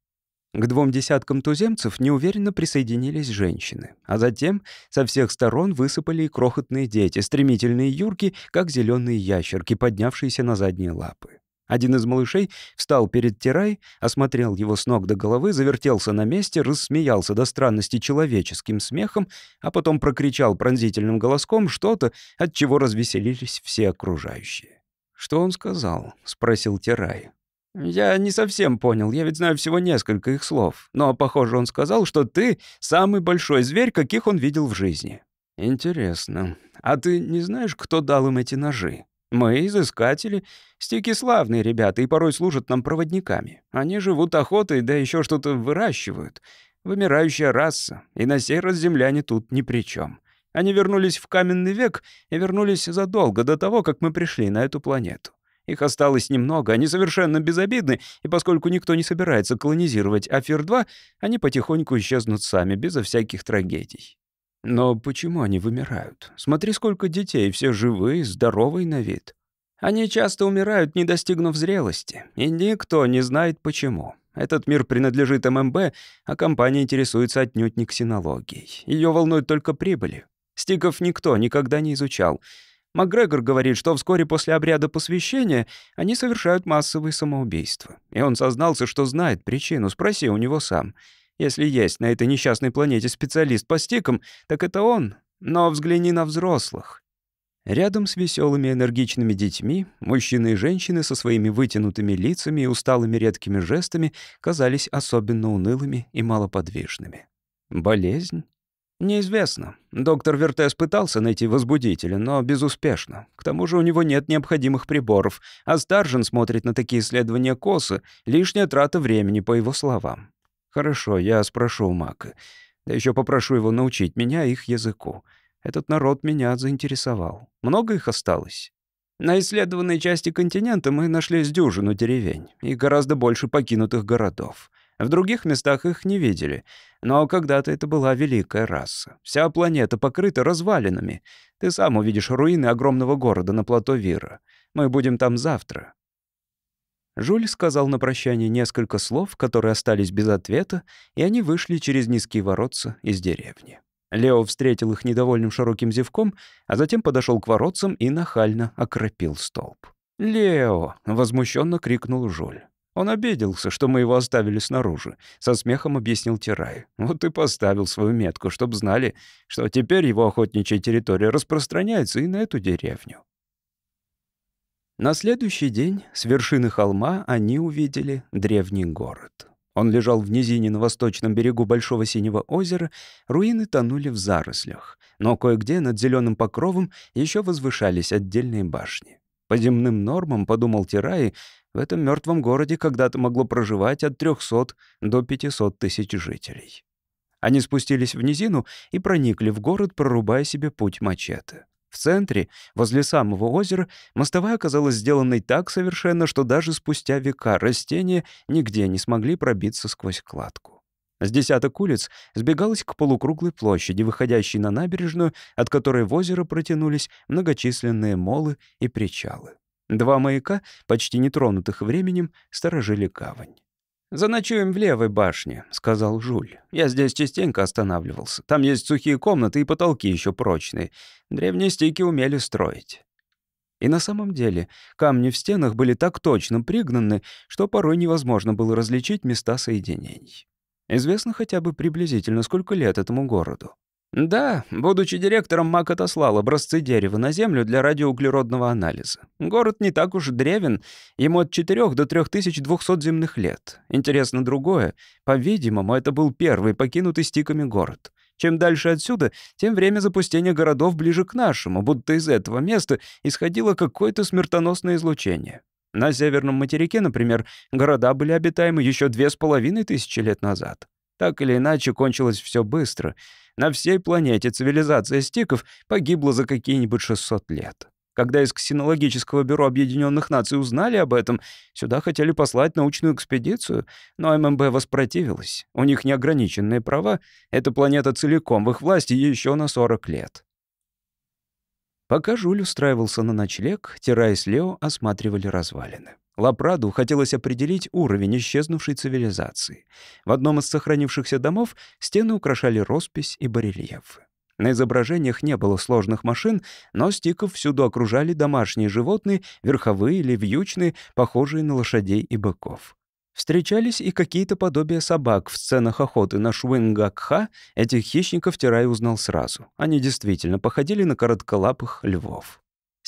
К двум десяткам туземцев неуверенно присоединились женщины, а затем со всех сторон высыпали и крохотные дети, стремительные юрки, как зеленые ящерки, поднявшиеся на задние лапы. Один из малышей встал перед Тирай, осмотрел его с ног до головы, завертелся на месте, рассмеялся до странности человеческим смехом, а потом прокричал пронзительным голоском что-то, от чего развеселились все окружающие. «Что он сказал?» — спросил Тирай. «Я не совсем понял, я ведь знаю всего несколько их слов. Но, похоже, он сказал, что ты самый большой зверь, каких он видел в жизни». «Интересно. А ты не знаешь, кто дал им эти ножи?» Мы изыскатели. Стики славные ребята и порой служат нам проводниками. Они живут охотой, да еще что-то выращивают. Вымирающая раса, и на сей раз земляне тут ни при чем. Они вернулись в каменный век и вернулись задолго до того, как мы пришли на эту планету. Их осталось немного, они совершенно безобидны, и поскольку никто не собирается колонизировать Афир-2, они потихоньку исчезнут сами, безо всяких трагедий. Но почему они вымирают? Смотри, сколько детей, все живые, здоровые на вид. Они часто умирают, не достигнув зрелости, и никто не знает почему. Этот мир принадлежит ММБ, а компания интересуется отнюдь не ксенологией. Ее волнует только прибыли. Стиков никто никогда не изучал. Макгрегор говорит, что вскоре после обряда посвящения они совершают массовые самоубийства. И он сознался, что знает причину, спроси у него сам — если есть на этой несчастной планете специалист по стикам, так это он. Но взгляни на взрослых. Рядом с веселыми энергичными детьми мужчины и женщины со своими вытянутыми лицами и усталыми редкими жестами казались особенно унылыми и малоподвижными. Болезнь? Неизвестно. Доктор Вертес пытался найти возбудителя, но безуспешно. К тому же у него нет необходимых приборов, а Старжен смотрит на такие исследования косо, лишняя трата времени, по его словам. Хорошо, я спрошу у Мака. Да еще попрошу его научить меня их языку. Этот народ меня заинтересовал. Много их осталось? На исследованной части континента мы нашли с дюжину деревень и гораздо больше покинутых городов. В других местах их не видели. Но когда-то это была великая раса. Вся планета покрыта развалинами. Ты сам увидишь руины огромного города на плато Вира. Мы будем там завтра. Жуль сказал на прощание несколько слов, которые остались без ответа, и они вышли через низкие воротца из деревни. Лео встретил их недовольным широким зевком, а затем подошел к воротцам и нахально окропил столб. «Лео!» — возмущенно крикнул Жуль. Он обиделся, что мы его оставили снаружи. Со смехом объяснил Тирай. Вот и поставил свою метку, чтобы знали, что теперь его охотничья территория распространяется и на эту деревню. На следующий день с вершины холма они увидели древний город. Он лежал в низине на восточном берегу Большого Синего озера, руины тонули в зарослях, но кое-где над зеленым покровом еще возвышались отдельные башни. По земным нормам, подумал Тираи, в этом мертвом городе когда-то могло проживать от 300 до 500 тысяч жителей. Они спустились в низину и проникли в город, прорубая себе путь мачете. В центре, возле самого озера, мостовая оказалась сделанной так совершенно, что даже спустя века растения нигде не смогли пробиться сквозь кладку. С десяток улиц сбегалось к полукруглой площади, выходящей на набережную, от которой в озеро протянулись многочисленные молы и причалы. Два маяка, почти нетронутых временем, сторожили гавань. «Заночуем в левой башне», — сказал Жуль. «Я здесь частенько останавливался. Там есть сухие комнаты и потолки еще прочные. Древние стики умели строить». И на самом деле камни в стенах были так точно пригнаны, что порой невозможно было различить места соединений. Известно хотя бы приблизительно, сколько лет этому городу. Да, будучи директором, Мак отослал образцы дерева на Землю для радиоуглеродного анализа. Город не так уж древен, ему от 4 до 3200 земных лет. Интересно другое. По-видимому, это был первый покинутый стиками город. Чем дальше отсюда, тем время запустения городов ближе к нашему, будто из этого места исходило какое-то смертоносное излучение. На северном материке, например, города были обитаемы еще две с половиной тысячи лет назад. Так или иначе, кончилось все быстро. На всей планете цивилизация стиков погибла за какие-нибудь 600 лет. Когда из Ксенологического бюро Объединенных Наций узнали об этом, сюда хотели послать научную экспедицию, но ММБ воспротивилась. У них неограниченные права, эта планета целиком в их власти еще на 40 лет. Пока Жуль устраивался на ночлег, Тира и Слео осматривали развалины. Лапраду хотелось определить уровень исчезнувшей цивилизации. В одном из сохранившихся домов стены украшали роспись и барельефы. На изображениях не было сложных машин, но стиков всюду окружали домашние животные, верховые или вьючные, похожие на лошадей и быков. Встречались и какие-то подобия собак в сценах охоты на Шуингакха. Этих хищников Тирай узнал сразу. Они действительно походили на коротколапых львов.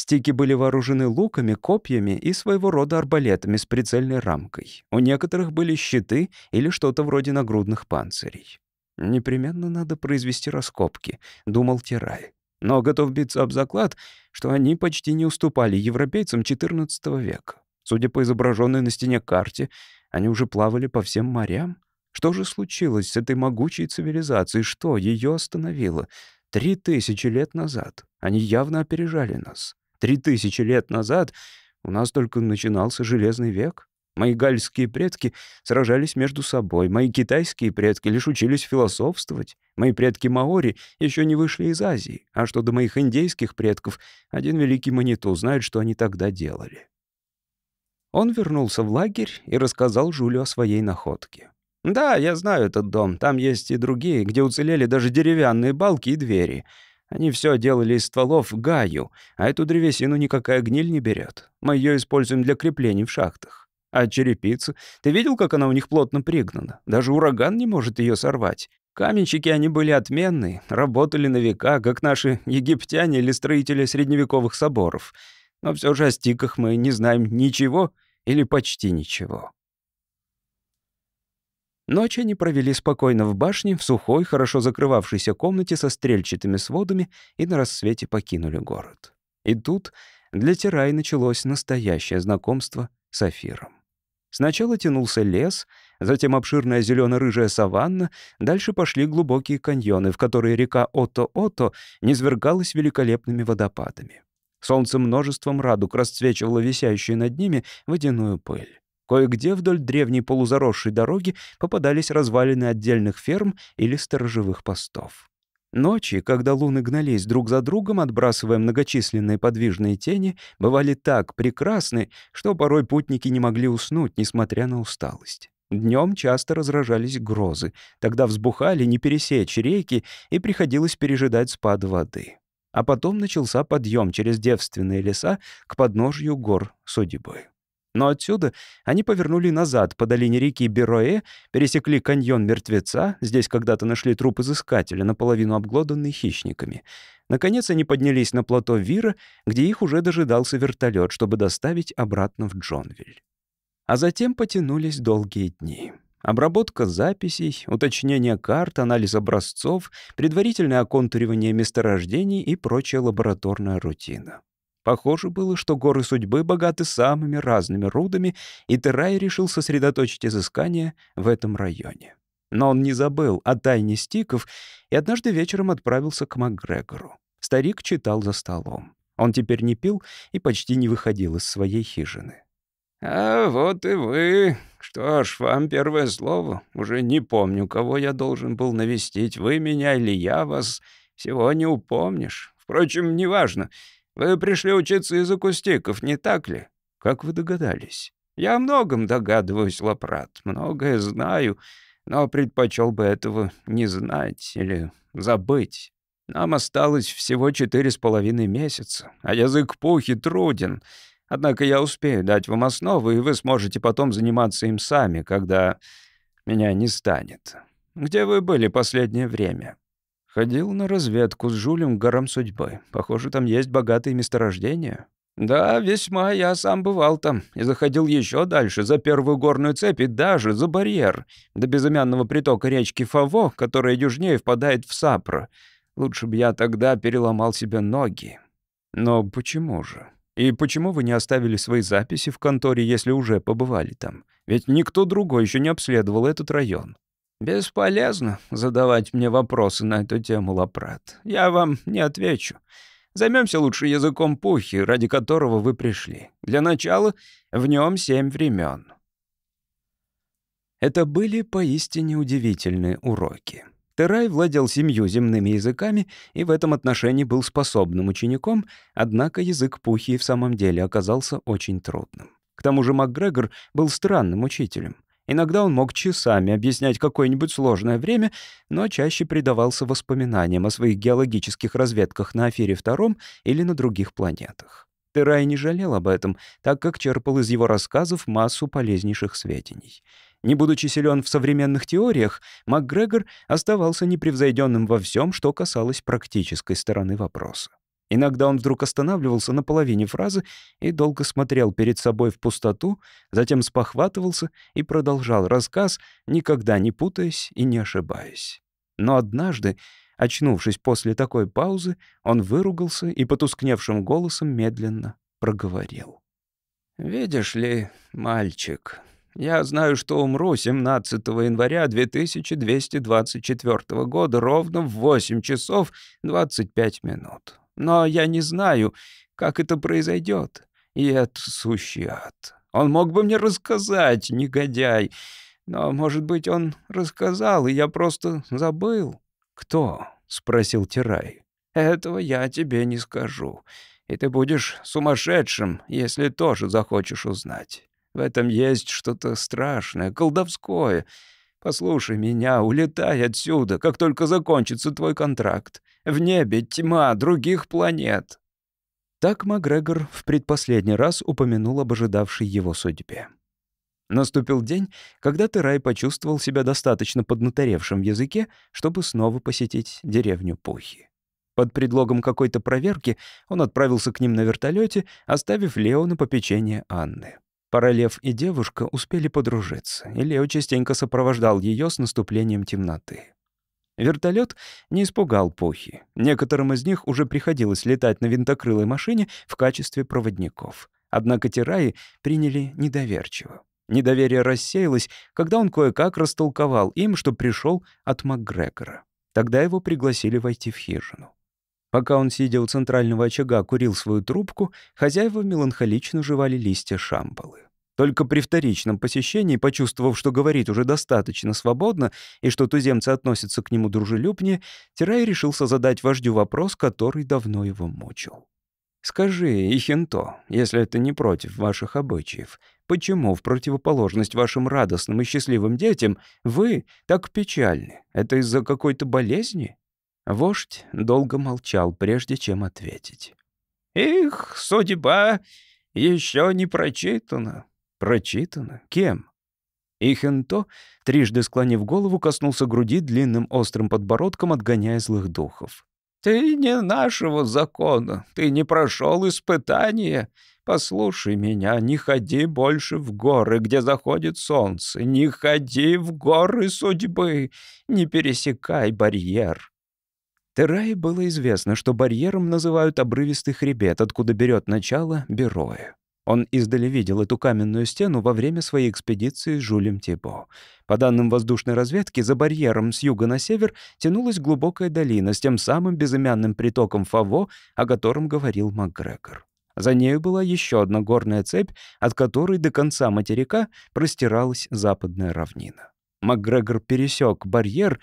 Стики были вооружены луками, копьями и своего рода арбалетами с прицельной рамкой. У некоторых были щиты или что-то вроде нагрудных панцирей. «Непременно надо произвести раскопки», — думал Тирай. Но готов биться об заклад, что они почти не уступали европейцам XIV века. Судя по изображенной на стене карте, они уже плавали по всем морям. Что же случилось с этой могучей цивилизацией? Что ее остановило? Три тысячи лет назад. Они явно опережали нас. Три тысячи лет назад у нас только начинался Железный век. Мои гальские предки сражались между собой, мои китайские предки лишь учились философствовать, мои предки маори еще не вышли из Азии, а что до моих индейских предков, один великий маниту знает, что они тогда делали. Он вернулся в лагерь и рассказал Жулю о своей находке. «Да, я знаю этот дом. Там есть и другие, где уцелели даже деревянные балки и двери. Они все делали из стволов гаю, а эту древесину никакая гниль не берет. Мы ее используем для креплений в шахтах. А черепица? Ты видел, как она у них плотно пригнана? Даже ураган не может ее сорвать. Каменщики они были отменные, работали на века, как наши египтяне или строители средневековых соборов. Но все же о стиках мы не знаем ничего или почти ничего. Ночь они провели спокойно в башне, в сухой, хорошо закрывавшейся комнате со стрельчатыми сводами и на рассвете покинули город. И тут для Тирай началось настоящее знакомство с Афиром. Сначала тянулся лес, затем обширная зелено-рыжая саванна, дальше пошли глубокие каньоны, в которые река Ото-Ото низвергалась великолепными водопадами. Солнце множеством радуг расцвечивало висящую над ними водяную пыль. Кое-где вдоль древней полузаросшей дороги попадались развалины отдельных ферм или сторожевых постов. Ночи, когда луны гнались друг за другом, отбрасывая многочисленные подвижные тени, бывали так прекрасны, что порой путники не могли уснуть, несмотря на усталость. Днем часто разражались грозы, тогда взбухали не пересечь реки, и приходилось пережидать спад воды. А потом начался подъем через девственные леса к подножью гор судьбы. Но отсюда они повернули назад по долине реки Бероэ, пересекли каньон Мертвеца, здесь когда-то нашли труп изыскателя, наполовину обглоданный хищниками. Наконец они поднялись на плато Вира, где их уже дожидался вертолет, чтобы доставить обратно в Джонвиль. А затем потянулись долгие дни. Обработка записей, уточнение карт, анализ образцов, предварительное оконтуривание месторождений и прочая лабораторная рутина. Похоже было, что горы судьбы богаты самыми разными рудами, и Терай решил сосредоточить изыскания в этом районе. Но он не забыл о тайне стиков и однажды вечером отправился к Макгрегору. Старик читал за столом. Он теперь не пил и почти не выходил из своей хижины. «А вот и вы. Что ж, вам первое слово. Уже не помню, кого я должен был навестить, вы меня или я вас. Всего не упомнишь. Впрочем, неважно. Вы пришли учиться языку стиков, не так ли? Как вы догадались? Я о многом догадываюсь, Лапрат, многое знаю, но предпочел бы этого не знать или забыть. Нам осталось всего четыре с половиной месяца, а язык пухи труден. Однако я успею дать вам основы, и вы сможете потом заниматься им сами, когда меня не станет. Где вы были последнее время?» Ходил на разведку с Жулем горам судьбы. Похоже, там есть богатые месторождения. Да, весьма. Я сам бывал там и заходил еще дальше, за первую горную цепь и даже за барьер, до безымянного притока речки Фаво, которая южнее впадает в Сапро. Лучше бы я тогда переломал себе ноги. Но почему же? И почему вы не оставили свои записи в конторе, если уже побывали там? Ведь никто другой еще не обследовал этот район. Бесполезно задавать мне вопросы на эту тему, Лапрат. Я вам не отвечу. Займемся лучше языком пухи, ради которого вы пришли. Для начала в нем семь времен. Это были поистине удивительные уроки. Терай владел семью земными языками и в этом отношении был способным учеником, однако язык Пухи в самом деле оказался очень трудным. К тому же МакГрегор был странным учителем. Иногда он мог часами объяснять какое-нибудь сложное время, но чаще предавался воспоминаниям о своих геологических разведках на Афире II или на других планетах. Терай не жалел об этом, так как черпал из его рассказов массу полезнейших сведений. Не будучи силен в современных теориях, МакГрегор оставался непревзойденным во всем, что касалось практической стороны вопроса. Иногда он вдруг останавливался на половине фразы и долго смотрел перед собой в пустоту, затем спохватывался и продолжал рассказ, никогда не путаясь и не ошибаясь. Но однажды, очнувшись после такой паузы, он выругался и потускневшим голосом медленно проговорил. «Видишь ли, мальчик, я знаю, что умру 17 января 2224 года ровно в 8 часов 25 минут. Но я не знаю, как это произойдет. И это сущий ад. Он мог бы мне рассказать, негодяй. Но, может быть, он рассказал, и я просто забыл. «Кто?» — спросил Тирай. «Этого я тебе не скажу. И ты будешь сумасшедшим, если тоже захочешь узнать. В этом есть что-то страшное, колдовское. Послушай меня, улетай отсюда, как только закончится твой контракт. В небе тьма других планет». Так Макгрегор в предпоследний раз упомянул об ожидавшей его судьбе. Наступил день, когда Терай почувствовал себя достаточно поднаторевшим в языке, чтобы снова посетить деревню Пухи. Под предлогом какой-то проверки он отправился к ним на вертолете, оставив Лео на попечение Анны. Паралев и девушка успели подружиться, и Лео частенько сопровождал ее с наступлением темноты. Вертолет не испугал Пухи. Некоторым из них уже приходилось летать на винтокрылой машине в качестве проводников. Однако Тираи приняли недоверчиво. Недоверие рассеялось, когда он кое-как растолковал им, что пришел от МакГрегора. Тогда его пригласили войти в хижину. Пока он, сидя у центрального очага, курил свою трубку, хозяева меланхолично жевали листья шампалы. Только при вторичном посещении, почувствовав, что говорит уже достаточно свободно и что туземцы относятся к нему дружелюбнее, Тирай решился задать вождю вопрос, который давно его мучил. «Скажи, Ихенто, если это не против ваших обычаев, почему, в противоположность вашим радостным и счастливым детям, вы так печальны? Это из-за какой-то болезни?» Вождь долго молчал, прежде чем ответить. «Их судьба еще не прочитана». «Прочитана? Кем?» Ихенто, трижды склонив голову, коснулся груди длинным острым подбородком, отгоняя злых духов. «Ты не нашего закона, ты не прошел испытания. Послушай меня, не ходи больше в горы, где заходит солнце, не ходи в горы судьбы, не пересекай барьер. Террае было известно, что барьером называют обрывистый хребет, откуда берет начало Бероя. Он издали видел эту каменную стену во время своей экспедиции с Жулем Тибо. По данным воздушной разведки, за барьером с юга на север тянулась глубокая долина с тем самым безымянным притоком Фаво, о котором говорил МакГрегор. За нею была еще одна горная цепь, от которой до конца материка простиралась западная равнина. МакГрегор пересек барьер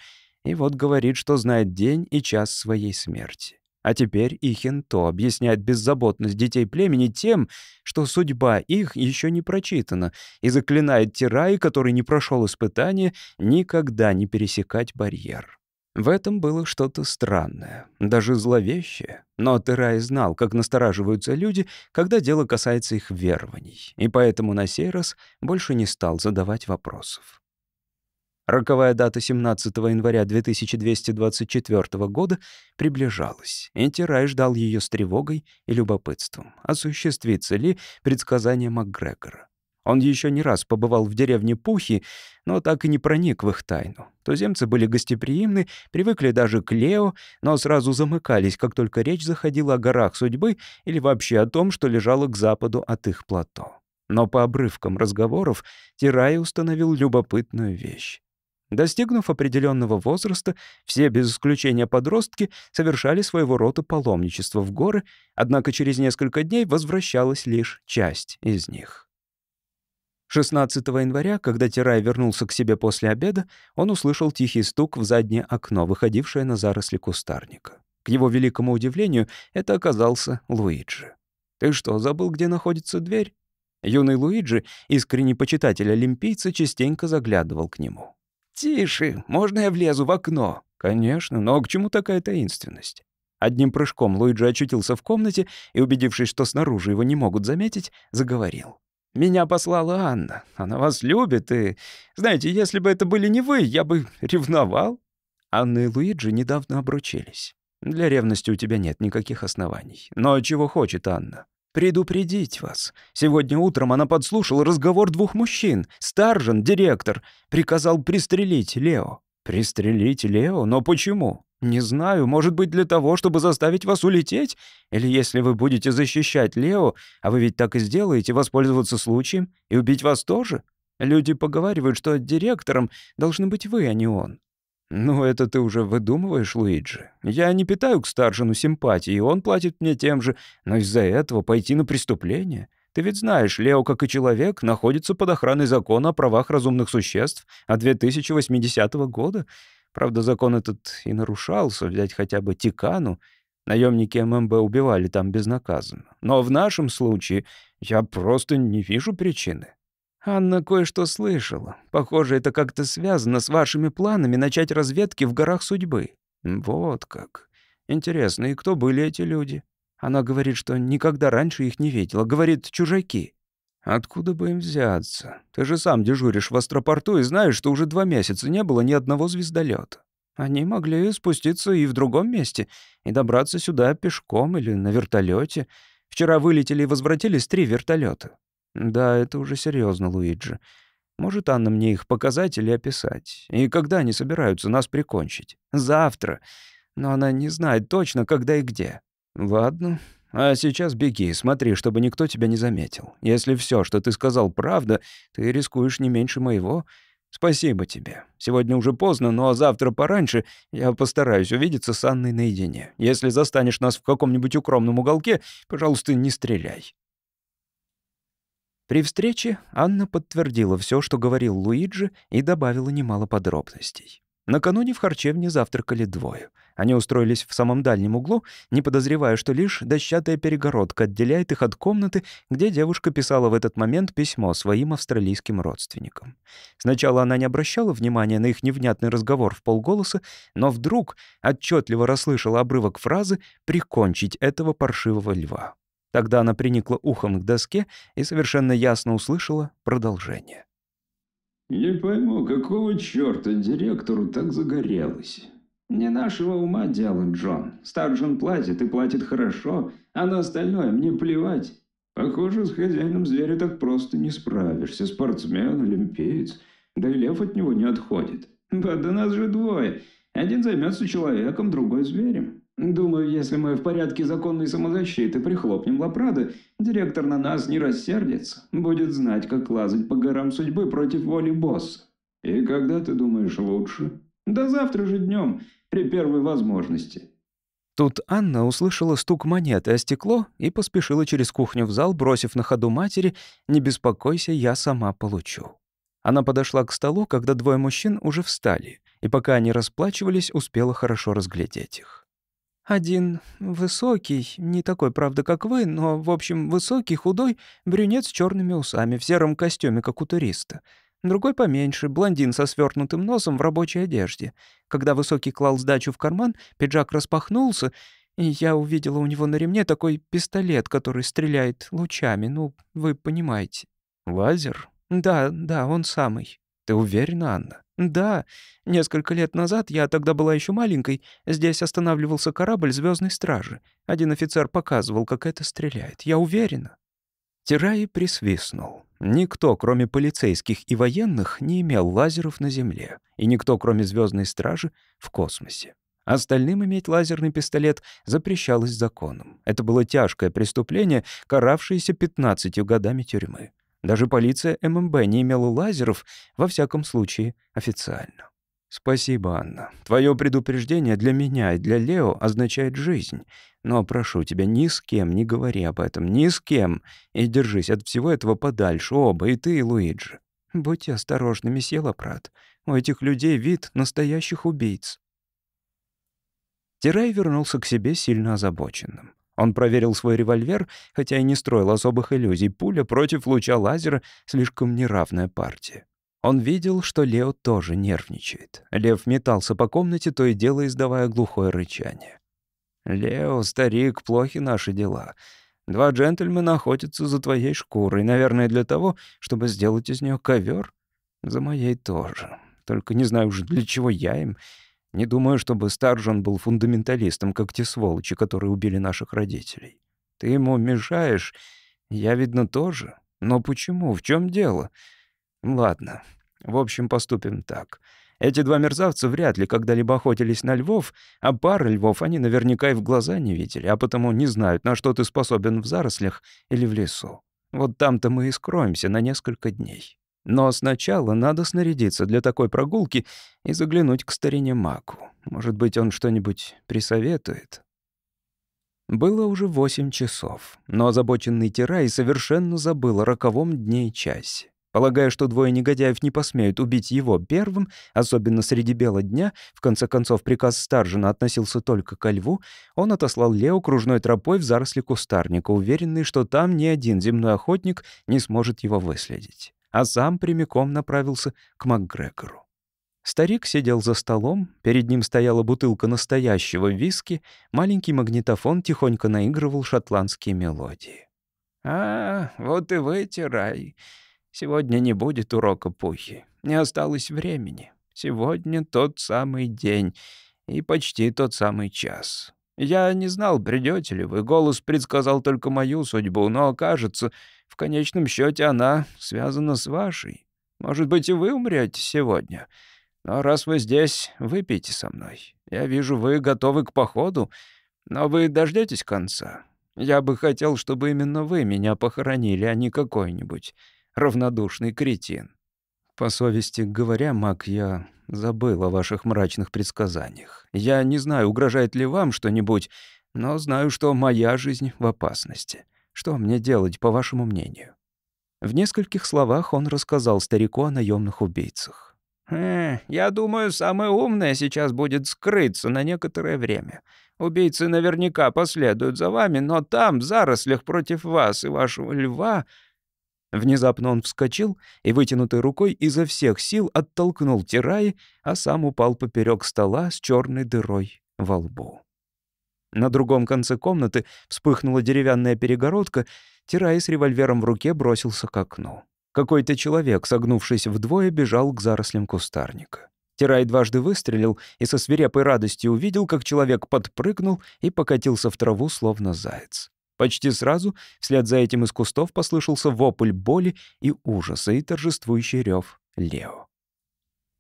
и вот говорит, что знает день и час своей смерти. А теперь Ихенто объясняет беззаботность детей племени тем, что судьба их еще не прочитана, и заклинает Тирай, который не прошел испытания, никогда не пересекать барьер. В этом было что-то странное, даже зловещее. Но Терай знал, как настораживаются люди, когда дело касается их верований, и поэтому на сей раз больше не стал задавать вопросов. Роковая дата 17 января 2224 года приближалась, и Тирай ждал ее с тревогой и любопытством, осуществится ли предсказание МакГрегора. Он еще не раз побывал в деревне Пухи, но так и не проник в их тайну. Туземцы были гостеприимны, привыкли даже к Лео, но сразу замыкались, как только речь заходила о горах судьбы или вообще о том, что лежало к западу от их плато. Но по обрывкам разговоров Тирай установил любопытную вещь. Достигнув определенного возраста, все, без исключения подростки, совершали своего рода паломничество в горы, однако через несколько дней возвращалась лишь часть из них. 16 января, когда Тирай вернулся к себе после обеда, он услышал тихий стук в заднее окно, выходившее на заросли кустарника. К его великому удивлению, это оказался Луиджи. «Ты что, забыл, где находится дверь?» Юный Луиджи, искренний почитатель олимпийца, частенько заглядывал к нему. «Тише, можно я влезу в окно?» «Конечно, но к чему такая таинственность?» Одним прыжком Луиджи очутился в комнате и, убедившись, что снаружи его не могут заметить, заговорил. Меня послала Анна. Она вас любит, и... Знаете, если бы это были не вы, я бы ревновал». Анна и Луиджи недавно обручились. Для ревности у тебя нет никаких оснований. Но чего хочет Анна? «Предупредить вас. Сегодня утром она подслушала разговор двух мужчин. Старжен, директор, приказал пристрелить Лео». «Пристрелить Лео? Но почему?» «Не знаю, может быть, для того, чтобы заставить вас улететь? Или если вы будете защищать Лео, а вы ведь так и сделаете, воспользоваться случаем и убить вас тоже? Люди поговаривают, что директором должны быть вы, а не он». «Ну, это ты уже выдумываешь, Луиджи. Я не питаю к старшину симпатии, он платит мне тем же, но из-за этого пойти на преступление. Ты ведь знаешь, Лео, как и человек, находится под охраной закона о правах разумных существ от 2080 года». Правда, закон этот и нарушался, взять хотя бы Тикану. Наемники ММБ убивали там безнаказанно. Но в нашем случае я просто не вижу причины. Анна кое-что слышала. Похоже, это как-то связано с вашими планами начать разведки в горах судьбы. Вот как. Интересно, и кто были эти люди? Она говорит, что никогда раньше их не видела. Говорит, чужаки. Откуда бы им взяться? Ты же сам дежуришь в Астропорту и знаешь, что уже два месяца не было ни одного звездолета. Они могли спуститься и в другом месте, и добраться сюда пешком или на вертолете. Вчера вылетели и возвратились три вертолета. Да, это уже серьезно, Луиджи. Может, Анна мне их показать или описать? И когда они собираются нас прикончить? Завтра. Но она не знает точно, когда и где. Ладно, а сейчас беги, смотри, чтобы никто тебя не заметил. Если все, что ты сказал, правда, ты рискуешь не меньше моего. Спасибо тебе. Сегодня уже поздно, но завтра пораньше я постараюсь увидеться с Анной наедине. Если застанешь нас в каком-нибудь укромном уголке, пожалуйста, не стреляй». При встрече Анна подтвердила все, что говорил Луиджи, и добавила немало подробностей. Накануне в харчевне завтракали двое. Они устроились в самом дальнем углу, не подозревая, что лишь дощатая перегородка отделяет их от комнаты, где девушка писала в этот момент письмо своим австралийским родственникам. Сначала она не обращала внимания на их невнятный разговор в полголоса, но вдруг отчетливо расслышала обрывок фразы «прикончить этого паршивого льва». Тогда она приникла ухом к доске и совершенно ясно услышала продолжение. «Не пойму, какого черта директору так загорелось?» «Не нашего ума дело, Джон. Старджен платит и платит хорошо, а на остальное мне плевать. Похоже, с хозяином зверя так просто не справишься. Спортсмен, олимпиец. Да и лев от него не отходит. Да, да нас же двое. Один займется человеком, другой зверем. Думаю, если мы в порядке законной самозащиты прихлопнем Лапрада, директор на нас не рассердится. Будет знать, как лазать по горам судьбы против воли босса. И когда ты думаешь лучше? Да завтра же днем, при первой возможности. Тут Анна услышала стук монеты о стекло и поспешила через кухню в зал, бросив на ходу матери «Не беспокойся, я сама получу». Она подошла к столу, когда двое мужчин уже встали, и пока они расплачивались, успела хорошо разглядеть их. Один высокий, не такой, правда, как вы, но, в общем, высокий, худой, брюнет с черными усами, в сером костюме, как у туриста. Другой поменьше, блондин со свернутым носом в рабочей одежде. Когда высокий клал сдачу в карман, пиджак распахнулся, и я увидела у него на ремне такой пистолет, который стреляет лучами, ну, вы понимаете. Лазер? Да, да, он самый. Ты уверена, Анна? «Да, несколько лет назад, я тогда была еще маленькой, здесь останавливался корабль звездной стражи. Один офицер показывал, как это стреляет. Я уверена». Тирай присвистнул. Никто, кроме полицейских и военных, не имел лазеров на Земле, и никто, кроме звездной стражи, в космосе. Остальным иметь лазерный пистолет запрещалось законом. Это было тяжкое преступление, каравшееся 15 годами тюрьмы. Даже полиция ММБ не имела лазеров, во всяком случае, официально. «Спасибо, Анна. Твое предупреждение для меня и для Лео означает жизнь. Но прошу тебя, ни с кем не говори об этом, ни с кем. И держись от всего этого подальше, оба, и ты, и Луиджи. Будьте осторожны, месье Лапрат. У этих людей вид настоящих убийц». Тирай вернулся к себе сильно озабоченным. Он проверил свой револьвер, хотя и не строил особых иллюзий. Пуля против луча лазера — слишком неравная партия. Он видел, что Лео тоже нервничает. Лев метался по комнате, то и дело издавая глухое рычание. «Лео, старик, плохи наши дела. Два джентльмена охотятся за твоей шкурой, наверное, для того, чтобы сделать из нее ковер. За моей тоже. Только не знаю уже, для чего я им. Не думаю, чтобы Старджон был фундаменталистом, как те сволочи, которые убили наших родителей. Ты ему мешаешь, я, видно, тоже. Но почему? В чем дело? Ладно. В общем, поступим так. Эти два мерзавца вряд ли когда-либо охотились на львов, а пары львов они наверняка и в глаза не видели, а потому не знают, на что ты способен в зарослях или в лесу. Вот там-то мы и скроемся на несколько дней. Но сначала надо снарядиться для такой прогулки и заглянуть к старине Маку. Может быть, он что-нибудь присоветует. Было уже восемь часов, но озабоченный Тирай совершенно забыл о роковом дне и часе. Полагая, что двое негодяев не посмеют убить его первым, особенно среди бела дня, в конце концов приказ Старжина относился только ко льву, он отослал Лео кружной тропой в заросли кустарника, уверенный, что там ни один земной охотник не сможет его выследить а сам прямиком направился к МакГрегору. Старик сидел за столом, перед ним стояла бутылка настоящего виски, маленький магнитофон тихонько наигрывал шотландские мелодии. «А, вот и вы, Тирай. Сегодня не будет урока пухи. Не осталось времени. Сегодня тот самый день и почти тот самый час. Я не знал, придете ли вы. Голос предсказал только мою судьбу, но, кажется, в конечном счете она связана с вашей. Может быть, и вы умрете сегодня. Но раз вы здесь, выпейте со мной. Я вижу, вы готовы к походу, но вы дождетесь конца. Я бы хотел, чтобы именно вы меня похоронили, а не какой-нибудь равнодушный кретин. По совести говоря, Мак, я забыл о ваших мрачных предсказаниях. Я не знаю, угрожает ли вам что-нибудь, но знаю, что моя жизнь в опасности. Что мне делать, по вашему мнению?» В нескольких словах он рассказал старику о наемных убийцах. «Э, я думаю, самое умное сейчас будет скрыться на некоторое время. Убийцы наверняка последуют за вами, но там, в зарослях против вас и вашего льва...» Внезапно он вскочил и, вытянутой рукой, изо всех сил оттолкнул Тираи, а сам упал поперек стола с черной дырой во лбу. На другом конце комнаты вспыхнула деревянная перегородка, Тирай с револьвером в руке бросился к окну. Какой-то человек, согнувшись вдвое, бежал к зарослям кустарника. Тирай дважды выстрелил и со свирепой радостью увидел, как человек подпрыгнул и покатился в траву, словно заяц. Почти сразу вслед за этим из кустов послышался вопль боли и ужаса и торжествующий рев Лео.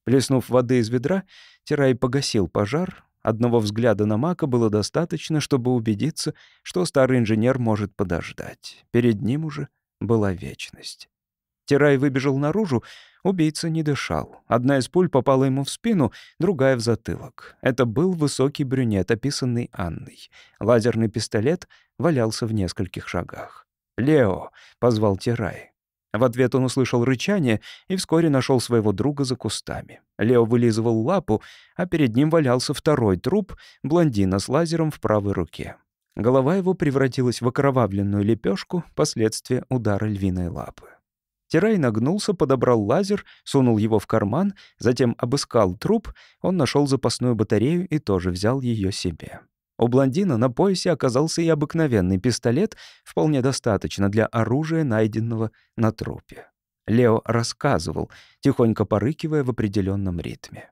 Плеснув воды из ведра, Тирай погасил пожар, Одного взгляда на Мака было достаточно, чтобы убедиться, что старый инженер может подождать. Перед ним уже была вечность. Тирай выбежал наружу, убийца не дышал. Одна из пуль попала ему в спину, другая — в затылок. Это был высокий брюнет, описанный Анной. Лазерный пистолет валялся в нескольких шагах. «Лео!» — позвал Тирай. В ответ он услышал рычание и вскоре нашел своего друга за кустами. Лео вылизывал лапу, а перед ним валялся второй труп, блондина с лазером в правой руке. Голова его превратилась в окровавленную лепешку, последствия удара львиной лапы. Тирай нагнулся, подобрал лазер, сунул его в карман, затем обыскал труп, он нашел запасную батарею и тоже взял ее себе. У блондина на поясе оказался и обыкновенный пистолет, вполне достаточно для оружия, найденного на трупе. Лео рассказывал, тихонько порыкивая в определенном ритме.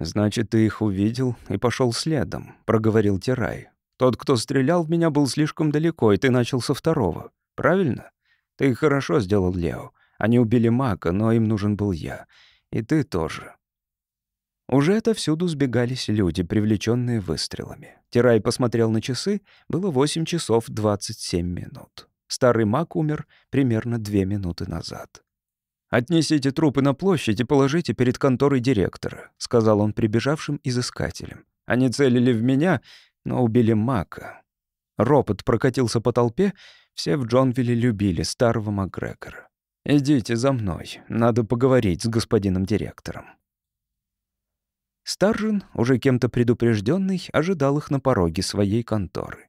«Значит, ты их увидел и пошел следом», — проговорил Тирай. «Тот, кто стрелял в меня, был слишком далеко, и ты начал со второго. Правильно? Ты хорошо сделал, Лео. Они убили Мака, но им нужен был я. И ты тоже». Уже отовсюду сбегались люди, привлеченные выстрелами. Тирай посмотрел на часы, было 8 часов 27 минут. Старый маг умер примерно две минуты назад. «Отнесите трупы на площадь и положите перед конторой директора», — сказал он прибежавшим изыскателям. «Они целили в меня, но убили Мака». Ропот прокатился по толпе, все в Джонвилле любили старого Макгрегора. «Идите за мной, надо поговорить с господином директором». Старжин, уже кем-то предупрежденный, ожидал их на пороге своей конторы.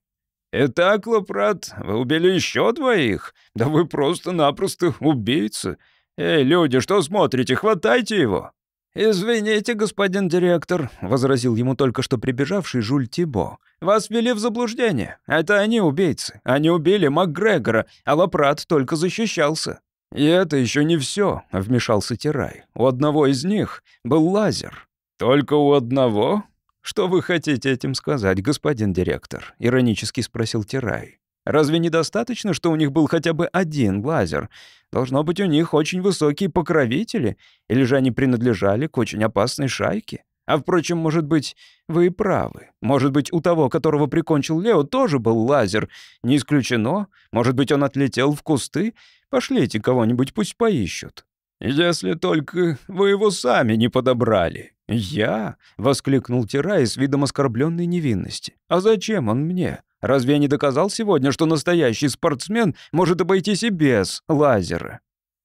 «Итак, Лапрат, вы убили еще двоих? Да вы просто-напросто убийца. Эй, люди, что смотрите? Хватайте его!» «Извините, господин директор», — возразил ему только что прибежавший Жуль Тибо. «Вас ввели в заблуждение. Это они убийцы. Они убили МакГрегора, а Лапрат только защищался». «И это еще не все», — вмешался Тирай. «У одного из них был лазер». «Только у одного?» «Что вы хотите этим сказать, господин директор?» — иронически спросил Тирай. «Разве недостаточно, что у них был хотя бы один лазер? Должно быть, у них очень высокие покровители, или же они принадлежали к очень опасной шайке? А, впрочем, может быть, вы и правы. Может быть, у того, которого прикончил Лео, тоже был лазер. Не исключено. Может быть, он отлетел в кусты? Пошлите кого-нибудь, пусть поищут». «Если только вы его сами не подобрали». «Я?» — воскликнул Тирай с видом оскорбленной невинности. «А зачем он мне? Разве я не доказал сегодня, что настоящий спортсмен может обойтись и без лазера?»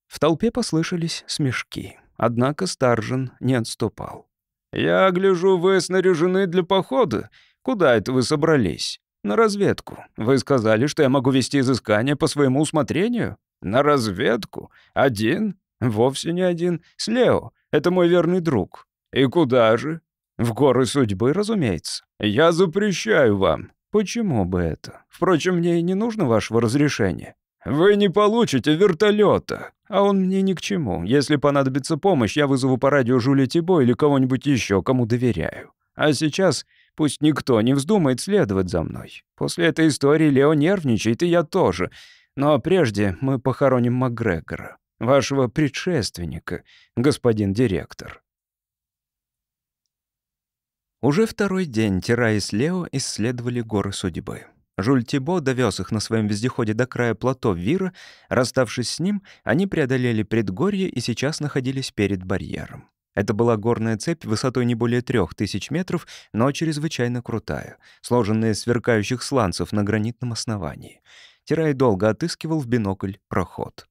В толпе послышались смешки. Однако Старжин не отступал. «Я гляжу, вы снаряжены для похода. Куда это вы собрались?» «На разведку. Вы сказали, что я могу вести изыскание по своему усмотрению?» «На разведку? Один? «Вовсе не один. С Лео. Это мой верный друг». «И куда же?» «В горы судьбы, разумеется. Я запрещаю вам». «Почему бы это? Впрочем, мне и не нужно вашего разрешения». «Вы не получите вертолета, а он мне ни к чему. Если понадобится помощь, я вызову по радио Жюля Тибо или кого-нибудь еще, кому доверяю. А сейчас пусть никто не вздумает следовать за мной. После этой истории Лео нервничает, и я тоже. Но прежде мы похороним Макгрегора вашего предшественника, господин директор». Уже второй день Тира и Лео исследовали горы судьбы. Жуль Тибо довез их на своем вездеходе до края плато Вира. Расставшись с ним, они преодолели предгорье и сейчас находились перед барьером. Это была горная цепь высотой не более трех тысяч метров, но чрезвычайно крутая, сложенная из сверкающих сланцев на гранитном основании. Тирай долго отыскивал в бинокль проход.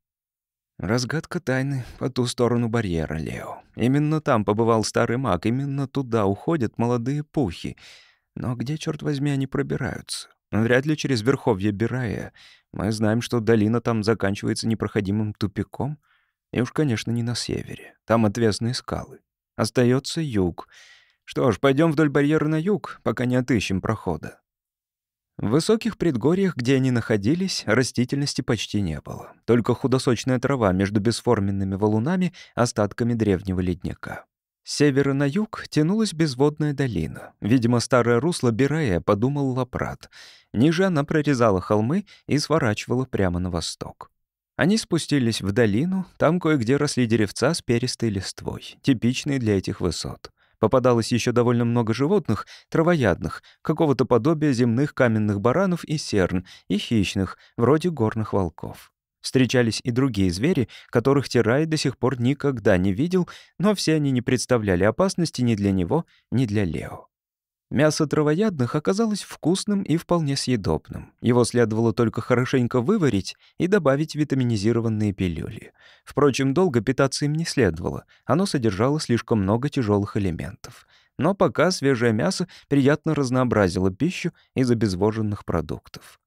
Разгадка тайны по ту сторону барьера, Лео. Именно там побывал старый маг, именно туда уходят молодые пухи. Но где, черт возьми, они пробираются? Вряд ли через верховье Бирая. Мы знаем, что долина там заканчивается непроходимым тупиком. И уж, конечно, не на севере. Там отвесные скалы. Остается юг. Что ж, пойдем вдоль барьера на юг, пока не отыщем прохода. В высоких предгорьях, где они находились, растительности почти не было. Только худосочная трава между бесформенными валунами, остатками древнего ледника. С севера на юг тянулась безводная долина. Видимо, старое русло Бирая, подумал Лапрат. Ниже она прорезала холмы и сворачивала прямо на восток. Они спустились в долину, там кое-где росли деревца с перистой листвой, типичные для этих высот. Попадалось еще довольно много животных, травоядных, какого-то подобия земных каменных баранов и серн, и хищных, вроде горных волков. Встречались и другие звери, которых Тирай до сих пор никогда не видел, но все они не представляли опасности ни для него, ни для Лео. Мясо травоядных оказалось вкусным и вполне съедобным. Его следовало только хорошенько выварить и добавить витаминизированные пилюли. Впрочем, долго питаться им не следовало. Оно содержало слишком много тяжелых элементов. Но пока свежее мясо приятно разнообразило пищу из обезвоженных продуктов.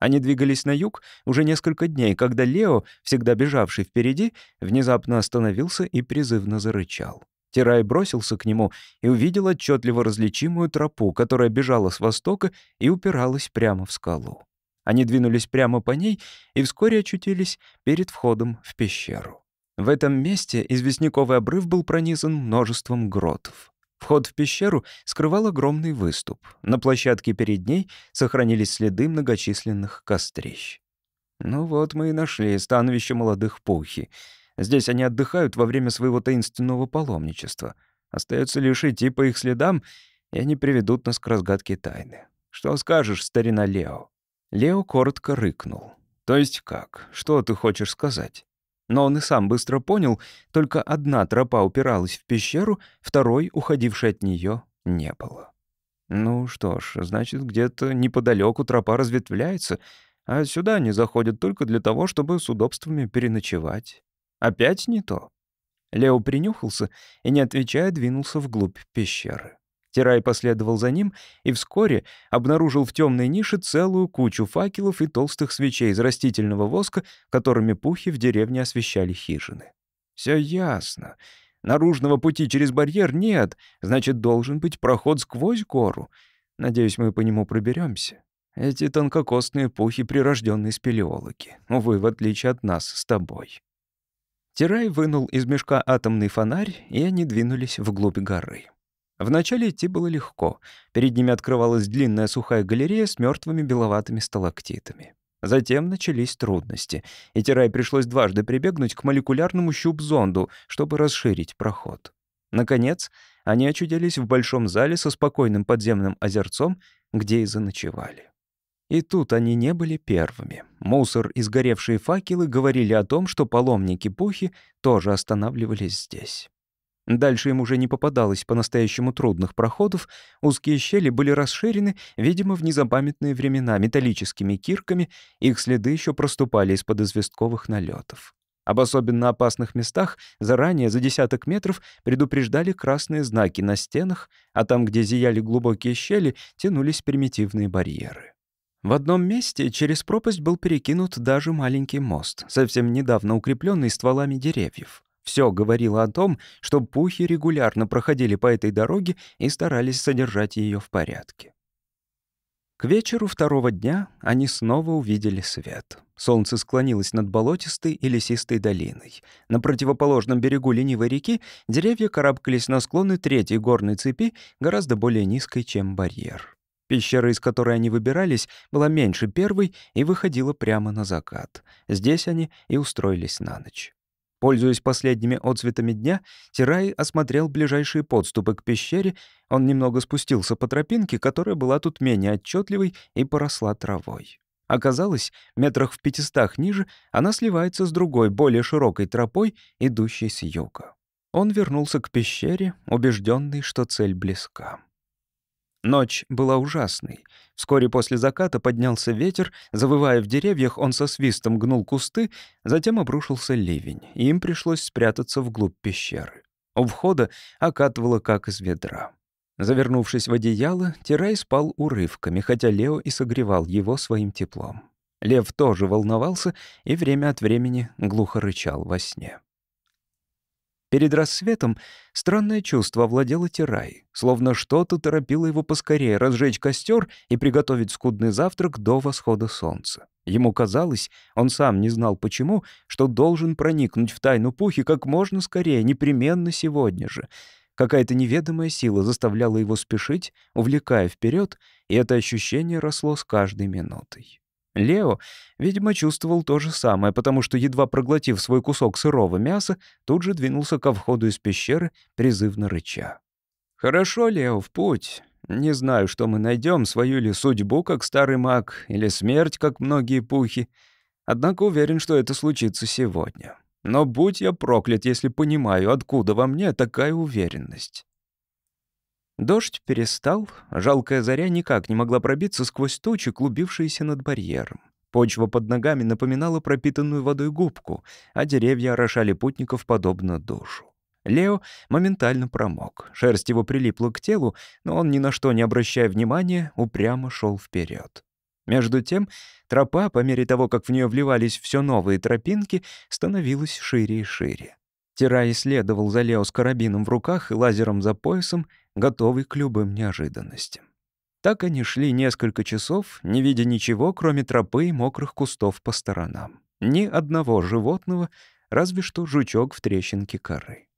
Они двигались на юг уже несколько дней, когда Лео, всегда бежавший впереди, внезапно остановился и призывно зарычал. Тирай бросился к нему и увидел отчетливо различимую тропу, которая бежала с востока и упиралась прямо в скалу. Они двинулись прямо по ней и вскоре очутились перед входом в пещеру. В этом месте известняковый обрыв был пронизан множеством гротов. Вход в пещеру скрывал огромный выступ. На площадке перед ней сохранились следы многочисленных кострищ. Ну вот мы и нашли становище молодых пухи. Здесь они отдыхают во время своего таинственного паломничества. Остается лишь идти по их следам, и они приведут нас к разгадке тайны. Что скажешь, старина Лео?» Лео коротко рыкнул. «То есть как? Что ты хочешь сказать?» Но он и сам быстро понял, только одна тропа упиралась в пещеру, второй, уходившей от нее, не было. Ну что ж, значит, где-то неподалеку тропа разветвляется, а сюда они заходят только для того, чтобы с удобствами переночевать. Опять не то. Лео принюхался и, не отвечая, двинулся вглубь пещеры. Тирай последовал за ним и вскоре обнаружил в темной нише целую кучу факелов и толстых свечей из растительного воска, которыми пухи в деревне освещали хижины. Все ясно. Наружного пути через барьер нет, значит, должен быть проход сквозь гору. Надеюсь, мы по нему проберемся. Эти тонкокостные пухи — прирожденные спелеологи. Увы, в отличие от нас с тобой. Тирай вынул из мешка атомный фонарь, и они двинулись вглубь горы. Вначале идти было легко. Перед ними открывалась длинная сухая галерея с мертвыми беловатыми сталактитами. Затем начались трудности, и Тирай пришлось дважды прибегнуть к молекулярному щуп-зонду, чтобы расширить проход. Наконец, они очутились в большом зале со спокойным подземным озерцом, где и заночевали. И тут они не были первыми. Мусор и сгоревшие факелы говорили о том, что паломники Пухи тоже останавливались здесь. Дальше им уже не попадалось по-настоящему трудных проходов, узкие щели были расширены, видимо, в незапамятные времена металлическими кирками, их следы еще проступали из-под известковых налетов. Об особенно опасных местах заранее за десяток метров предупреждали красные знаки на стенах, а там, где зияли глубокие щели, тянулись примитивные барьеры. В одном месте через пропасть был перекинут даже маленький мост, совсем недавно укрепленный стволами деревьев. Все говорило о том, что пухи регулярно проходили по этой дороге и старались содержать ее в порядке. К вечеру второго дня они снова увидели свет. Солнце склонилось над болотистой и лесистой долиной. На противоположном берегу ленивой реки деревья карабкались на склоны третьей горной цепи, гораздо более низкой, чем барьер. Пещера, из которой они выбирались, была меньше первой и выходила прямо на закат. Здесь они и устроились на ночь. Пользуясь последними отцветами дня, Тирай осмотрел ближайшие подступы к пещере. Он немного спустился по тропинке, которая была тут менее отчетливой и поросла травой. Оказалось, метрах в пятистах ниже она сливается с другой, более широкой тропой, идущей с юга. Он вернулся к пещере, убежденный, что цель близка. Ночь была ужасной. Вскоре после заката поднялся ветер, завывая в деревьях, он со свистом гнул кусты, затем обрушился ливень, и им пришлось спрятаться вглубь пещеры. У входа окатывало как из ведра. Завернувшись в одеяло, Тирай спал урывками, хотя Лео и согревал его своим теплом. Лев тоже волновался и время от времени глухо рычал во сне. Перед рассветом странное чувство овладело Тирай, словно что-то торопило его поскорее разжечь костер и приготовить скудный завтрак до восхода солнца. Ему казалось, он сам не знал почему, что должен проникнуть в тайну Пухи как можно скорее, непременно сегодня же. Какая-то неведомая сила заставляла его спешить, увлекая вперед, и это ощущение росло с каждой минутой. Лео, видимо, чувствовал то же самое, потому что, едва проглотив свой кусок сырого мяса, тут же двинулся ко входу из пещеры, призывно рыча. «Хорошо, Лео, в путь. Не знаю, что мы найдем, свою ли судьбу, как старый маг, или смерть, как многие пухи. Однако уверен, что это случится сегодня. Но будь я проклят, если понимаю, откуда во мне такая уверенность». Дождь перестал, жалкая заря никак не могла пробиться сквозь тучи, клубившиеся над барьером. Почва под ногами напоминала пропитанную водой губку, а деревья орошали путников подобно душу. Лео моментально промок. Шерсть его прилипла к телу, но он, ни на что не обращая внимания, упрямо шел вперед. Между тем, тропа, по мере того, как в нее вливались все новые тропинки, становилась шире и шире. Тира исследовал за Лео с карабином в руках и лазером за поясом, готовый к любым неожиданностям. Так они шли несколько часов, не видя ничего, кроме тропы и мокрых кустов по сторонам. Ни одного животного, разве что жучок в трещинке коры.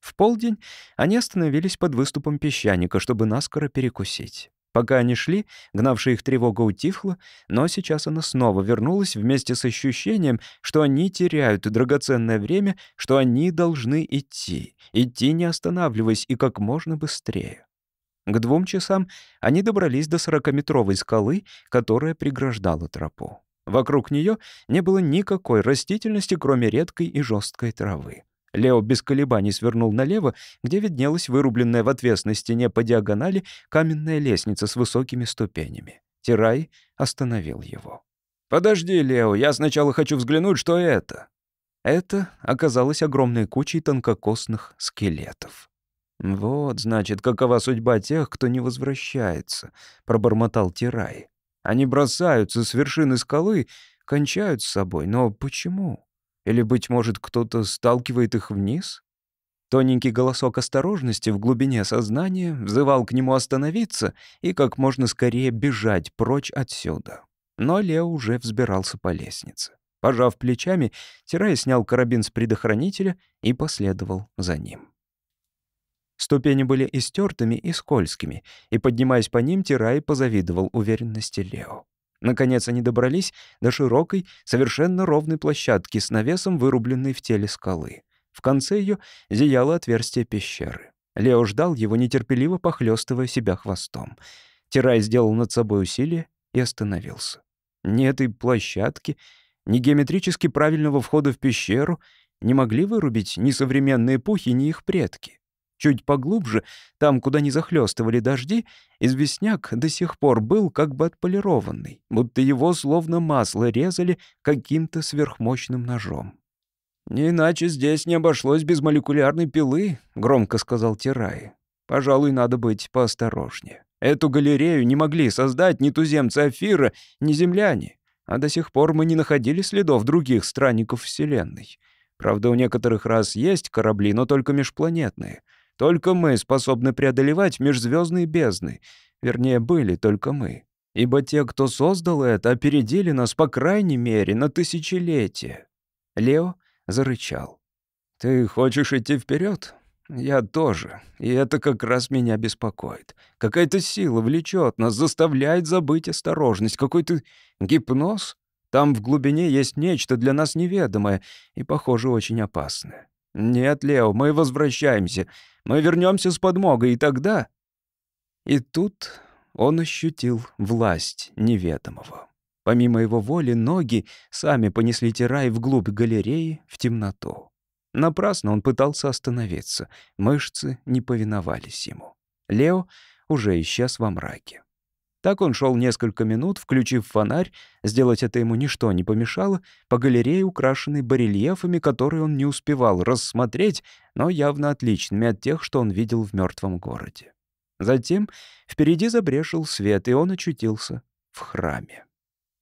В полдень они остановились под выступом песчаника, чтобы наскоро перекусить. Пока они шли, гнавшая их тревога утихла, но сейчас она снова вернулась вместе с ощущением, что они теряют драгоценное время, что они должны идти, идти не останавливаясь и как можно быстрее. К двум часам они добрались до сорокаметровой скалы, которая преграждала тропу. Вокруг нее не было никакой растительности, кроме редкой и жесткой травы. Лео без колебаний свернул налево, где виднелась вырубленная в отвесной стене по диагонали каменная лестница с высокими ступенями. Тирай остановил его. «Подожди, Лео, я сначала хочу взглянуть, что это». Это оказалось огромной кучей тонкокосных скелетов. «Вот, значит, какова судьба тех, кто не возвращается», — пробормотал Тирай. «Они бросаются с вершины скалы, кончают с собой, но почему?» Или, быть может, кто-то сталкивает их вниз? Тоненький голосок осторожности в глубине сознания взывал к нему остановиться и как можно скорее бежать прочь отсюда. Но Лео уже взбирался по лестнице. Пожав плечами, Тирай снял карабин с предохранителя и последовал за ним. Ступени были истертыми и скользкими, и, поднимаясь по ним, Тирай позавидовал уверенности Лео. Наконец они добрались до широкой, совершенно ровной площадки с навесом, вырубленной в теле скалы. В конце ее зияло отверстие пещеры. Лео ждал его, нетерпеливо похлестывая себя хвостом. Тирай сделал над собой усилие и остановился. Ни этой площадки, ни геометрически правильного входа в пещеру не могли вырубить ни современные эпохи, ни их предки. Чуть поглубже, там, куда не захлестывали дожди, известняк до сих пор был как бы отполированный, будто его словно масло резали каким-то сверхмощным ножом. «Не иначе здесь не обошлось без молекулярной пилы», — громко сказал Тирай. «Пожалуй, надо быть поосторожнее. Эту галерею не могли создать ни туземцы Афира, ни земляне, а до сих пор мы не находили следов других странников Вселенной. Правда, у некоторых раз есть корабли, но только межпланетные — только мы способны преодолевать межзвездные бездны. Вернее, были только мы. Ибо те, кто создал это, опередили нас, по крайней мере, на тысячелетия. Лео зарычал. «Ты хочешь идти вперед? Я тоже. И это как раз меня беспокоит. Какая-то сила влечет нас, заставляет забыть осторожность. Какой-то гипноз? Там в глубине есть нечто для нас неведомое и, похоже, очень опасное. Нет, Лео, мы возвращаемся. Мы вернемся с подмогой, и тогда...» И тут он ощутил власть неведомого. Помимо его воли, ноги сами понесли Тирай вглубь галереи, в темноту. Напрасно он пытался остановиться, мышцы не повиновались ему. Лео уже исчез во мраке. Так он шел несколько минут, включив фонарь, сделать это ему ничто не помешало, по галерее, украшенной барельефами, которые он не успевал рассмотреть, но явно отличными от тех, что он видел в мертвом городе. Затем впереди забрешил свет, и он очутился в храме.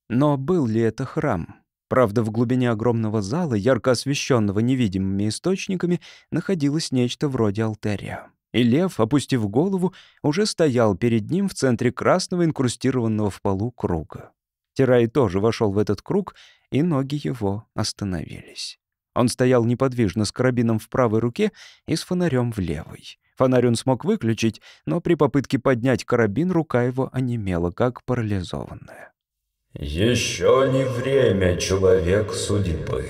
Но был ли это храм? Правда, в глубине огромного зала, ярко освещенного невидимыми источниками, находилось нечто вроде алтаря. И лев, опустив голову, уже стоял перед ним в центре красного инкрустированного в полу круга. Тирай тоже вошел в этот круг, и ноги его остановились. Он стоял неподвижно с карабином в правой руке и с фонарем в левой. Фонарь он смог выключить, но при попытке поднять карабин рука его онемела, как парализованная. «Еще не время, человек судьбы»,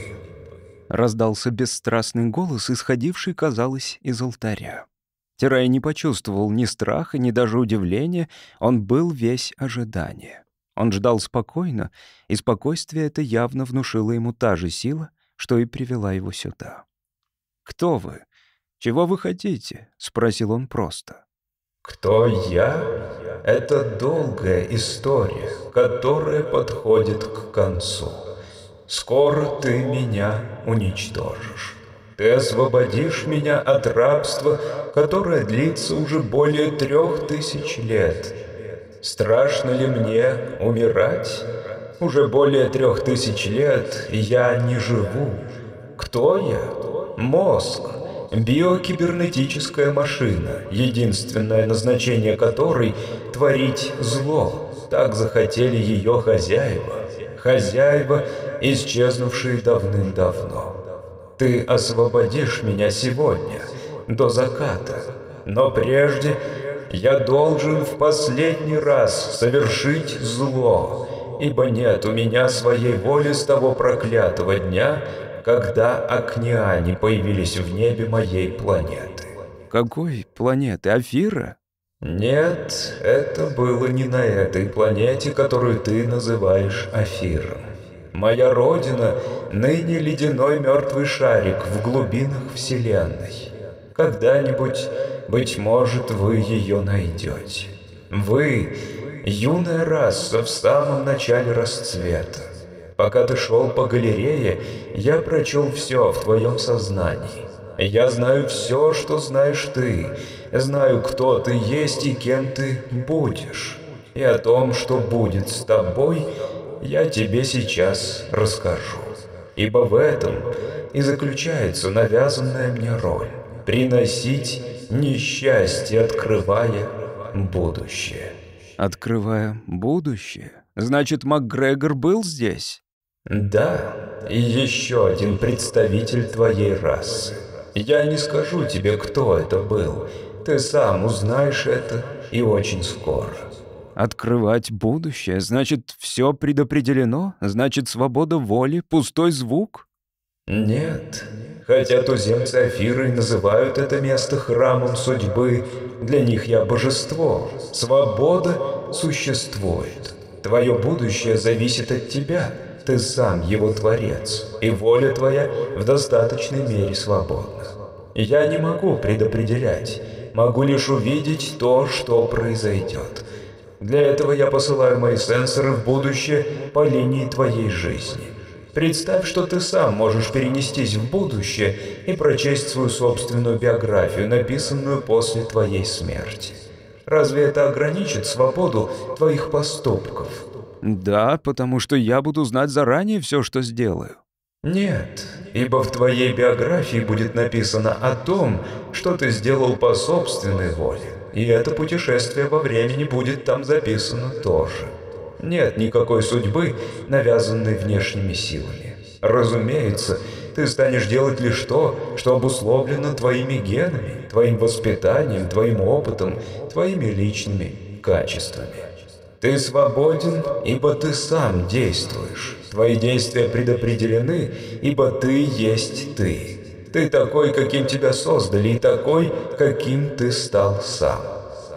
— раздался бесстрастный голос, исходивший, казалось, из алтаря. Тирай не почувствовал ни страха, ни даже удивления, он был весь ожидание. Он ждал спокойно, и спокойствие это явно внушило ему та же сила, что и привела его сюда. «Кто вы? Чего вы хотите?» — спросил он просто. «Кто я? Это долгая история, которая подходит к концу. Скоро ты меня уничтожишь». Ты освободишь меня от рабства, которое длится уже более трех тысяч лет. Страшно ли мне умирать? Уже более трех тысяч лет я не живу. Кто я? Мозг. Биокибернетическая машина, единственное назначение которой — творить зло. Так захотели ее хозяева. Хозяева, исчезнувшие давным-давно. Ты освободишь меня сегодня, до заката. Но прежде я должен в последний раз совершить зло, ибо нет у меня своей воли с того проклятого дня, когда океане появились в небе моей планеты. Какой планеты? Афира? Нет, это было не на этой планете, которую ты называешь Афиром. Моя родина — ныне ледяной мертвый шарик в глубинах Вселенной. Когда-нибудь, быть может, вы ее найдете. Вы — юная раса в самом начале расцвета. Пока ты шел по галерее, я прочел все в твоем сознании. Я знаю все, что знаешь ты, знаю, кто ты есть и кем ты будешь. И о том, что будет с тобой, я тебе сейчас расскажу. Ибо в этом и заключается навязанная мне роль приносить несчастье, открывая будущее. Открывая будущее? Значит, МакГрегор был здесь? Да, и еще один представитель твоей расы. Я не скажу тебе, кто это был. Ты сам узнаешь это и очень скоро. Открывать будущее, значит, все предопределено? Значит, свобода воли, пустой звук? Нет, Хотя туземцы Афиры называют это место храмом судьбы, для них я божество. Свобода существует. Твое будущее зависит от тебя. Ты сам его творец, и воля твоя в достаточной мере свободна. Я не могу предопределять, могу лишь увидеть то, что произойдет. Для этого я посылаю мои сенсоры в будущее по линии твоей жизни. Представь, что ты сам можешь перенестись в будущее и прочесть свою собственную биографию, написанную после твоей смерти. Разве это ограничит свободу твоих поступков? Да, потому что я буду знать заранее все, что сделаю. Нет, ибо в твоей биографии будет написано о том, что ты сделал по собственной воле. И это путешествие во времени будет там записано тоже. Нет никакой судьбы, навязанной внешними силами. Разумеется, ты станешь делать лишь то, что обусловлено твоими генами, твоим воспитанием, твоим опытом, твоими личными качествами. Ты свободен, ибо ты сам действуешь. Твои действия предопределены, ибо ты есть ты. Ты такой, каким тебя создали, и такой, каким ты стал сам.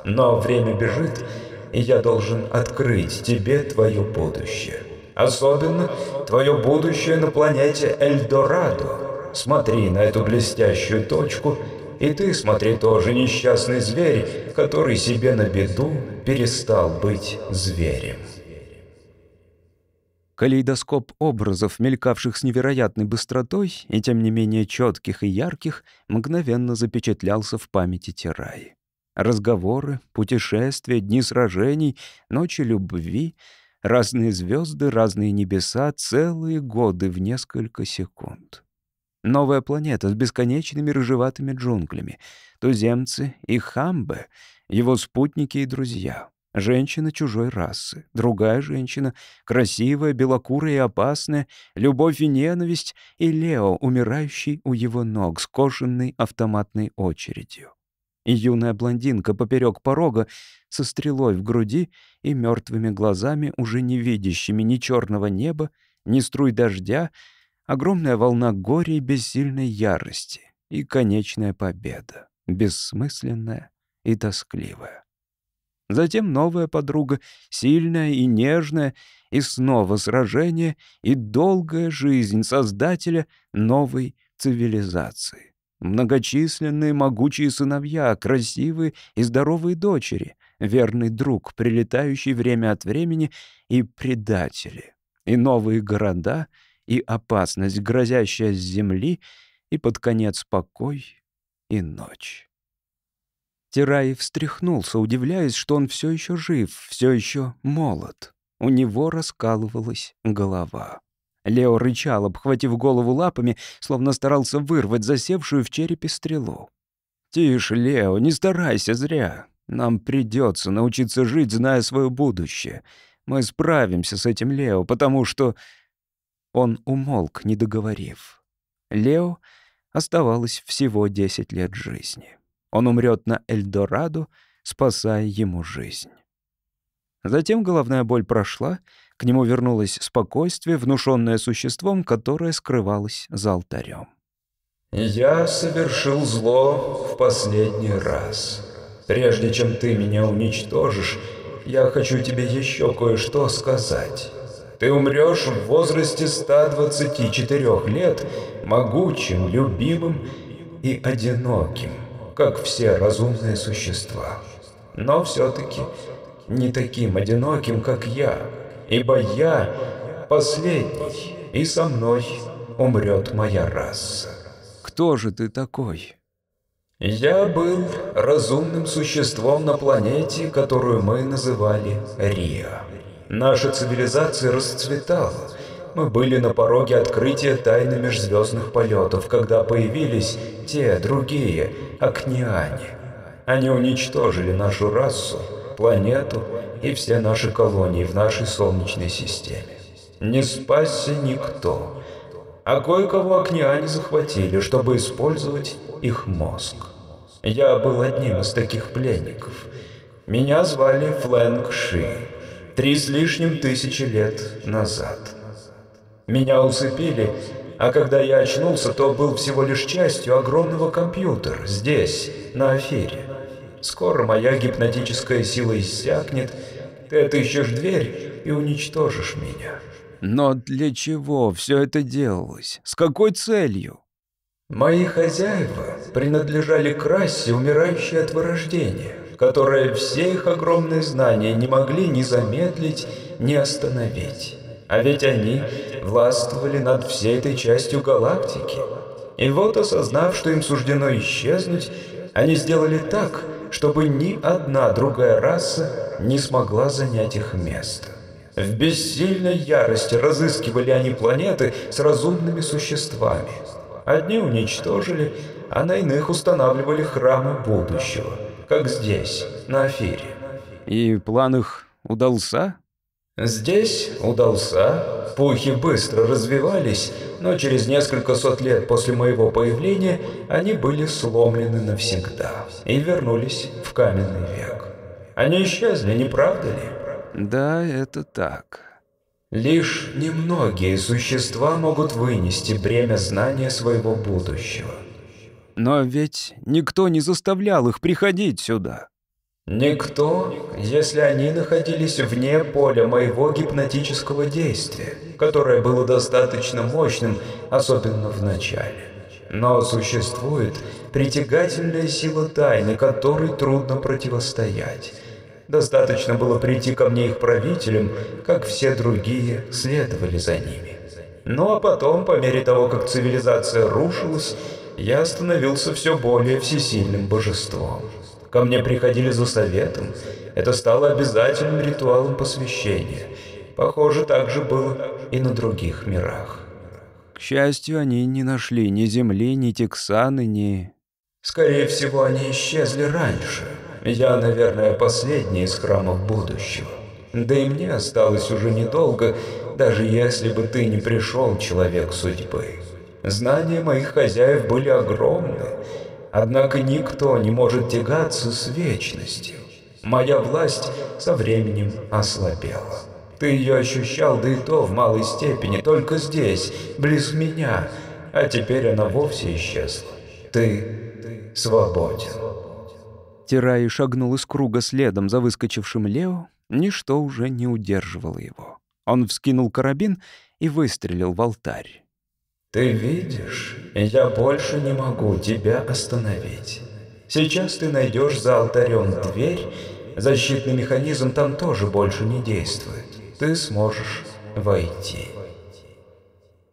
Но время бежит, и я должен открыть тебе твое будущее. Особенно твое будущее на планете Эльдорадо. Смотри на эту блестящую точку, и ты смотри тоже, несчастный зверь, который себе на беду перестал быть зверем. Калейдоскоп образов, мелькавших с невероятной быстротой и тем не менее четких и ярких, мгновенно запечатлялся в памяти Тираи. Разговоры, путешествия, дни сражений, ночи любви, разные звезды, разные небеса, целые годы в несколько секунд. Новая планета с бесконечными рыжеватыми джунглями, туземцы и хамбе, его спутники и друзья. Женщина чужой расы, другая женщина, красивая, белокурая и опасная, любовь и ненависть, и Лео, умирающий у его ног с кожаной автоматной очередью и юная блондинка поперек порога со стрелой в груди и мертвыми глазами, уже не видящими ни черного неба, ни струй дождя, огромная волна горя и бессильной ярости и конечная победа, бессмысленная и тоскливая. Затем новая подруга, сильная и нежная, и снова сражение и долгая жизнь создателя новой цивилизации. Многочисленные могучие сыновья, красивые и здоровые дочери, верный друг, прилетающий время от времени, и предатели, и новые города, и опасность, грозящая с земли, и под конец покой и ночь. Тирай встряхнулся, удивляясь, что он все еще жив, все еще молод. У него раскалывалась голова. Лео рычал, обхватив голову лапами, словно старался вырвать засевшую в черепе стрелу. «Тише, Лео, не старайся зря. Нам придется научиться жить, зная свое будущее. Мы справимся с этим, Лео, потому что...» Он умолк, не договорив. Лео оставалось всего 10 лет жизни. Он умрет на Эльдорадо, спасая ему жизнь. Затем головная боль прошла, к нему вернулось спокойствие, внушенное существом, которое скрывалось за алтарем. «Я совершил зло в последний раз. Прежде чем ты меня уничтожишь, я хочу тебе еще кое-что сказать. Ты умрешь в возрасте 124 лет, могучим, любимым и одиноким, как все разумные существа. Но все-таки не таким одиноким, как я, ибо я последний, и со мной умрет моя раса. Кто же ты такой? Я был разумным существом на планете, которую мы называли Риа. Наша цивилизация расцветала. Мы были на пороге открытия тайны межзвездных полетов, когда появились те, другие, Акниане. Они уничтожили нашу расу, планету и все наши колонии в нашей Солнечной системе. Не спасся никто. А кое-кого Акниане захватили, чтобы использовать их мозг. Я был одним из таких пленников. Меня звали Флэнг Ши. Три с лишним тысячи лет назад. Меня усыпили, а когда я очнулся, то был всего лишь частью огромного компьютера здесь, на Афире. Скоро моя гипнотическая сила иссякнет, ты отыщешь дверь и уничтожишь меня. Но для чего все это делалось? С какой целью? Мои хозяева принадлежали к расе, умирающей от вырождения, которая все их огромные знания не могли ни замедлить, ни остановить. А ведь они властвовали над всей этой частью галактики. И вот, осознав, что им суждено исчезнуть, они сделали так, чтобы ни одна другая раса не смогла занять их место. В бессильной ярости разыскивали они планеты с разумными существами – Одни уничтожили, а на иных устанавливали храмы будущего, как здесь, на Афире. И план их удался? Здесь удался. Пухи быстро развивались, но через несколько сот лет после моего появления они были сломлены навсегда и вернулись в каменный век. Они исчезли, не правда ли? Да, это так. Лишь немногие существа могут вынести бремя знания своего будущего. Но ведь никто не заставлял их приходить сюда. Никто, если они находились вне поля моего гипнотического действия, которое было достаточно мощным, особенно в начале. Но существует притягательная сила тайны, которой трудно противостоять. Достаточно было прийти ко мне их правителям, как все другие следовали за ними. Ну а потом, по мере того, как цивилизация рушилась, я становился все более всесильным божеством. Ко мне приходили за советом. Это стало обязательным ритуалом посвящения. Похоже, так же было и на других мирах. К счастью, они не нашли ни Земли, ни Тексаны, ни... Скорее всего, они исчезли раньше. Я, наверное, последний из храмов будущего. Да и мне осталось уже недолго, даже если бы ты не пришел, человек судьбы. Знания моих хозяев были огромны, однако никто не может тягаться с вечностью. Моя власть со временем ослабела. Ты ее ощущал, да и то в малой степени, только здесь, близ меня, а теперь она вовсе исчезла. Ты свободен. Тирай шагнул из круга следом за выскочившим Лео, ничто уже не удерживало его. Он вскинул карабин и выстрелил в алтарь. «Ты видишь, я больше не могу тебя остановить. Сейчас ты найдешь за алтарем дверь, защитный механизм там тоже больше не действует. Ты сможешь войти».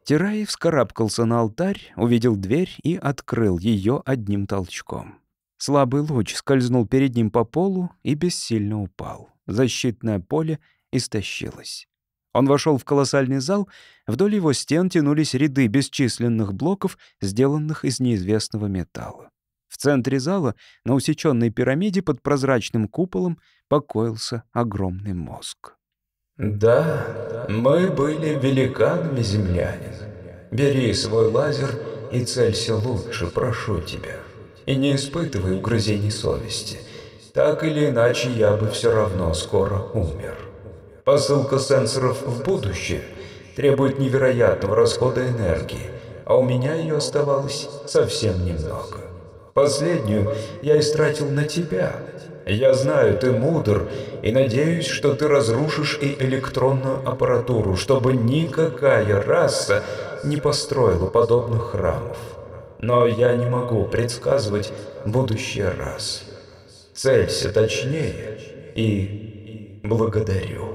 Тирай вскарабкался на алтарь, увидел дверь и открыл ее одним толчком. Слабый луч скользнул перед ним по полу и бессильно упал. Защитное поле истощилось. Он вошел в колоссальный зал, вдоль его стен тянулись ряды бесчисленных блоков, сделанных из неизвестного металла. В центре зала, на усеченной пирамиде под прозрачным куполом, покоился огромный мозг. «Да, мы были великанами, землянин. Бери свой лазер и целься лучше, прошу тебя. И не испытывай угрызений совести. Так или иначе, я бы все равно скоро умер. Посылка сенсоров в будущее требует невероятного расхода энергии, а у меня ее оставалось совсем немного. Последнюю я истратил на тебя. Я знаю, ты мудр, и надеюсь, что ты разрушишь и электронную аппаратуру, чтобы никакая раса не построила подобных храмов. Но я не могу предсказывать будущее рас. Целься точнее и благодарю.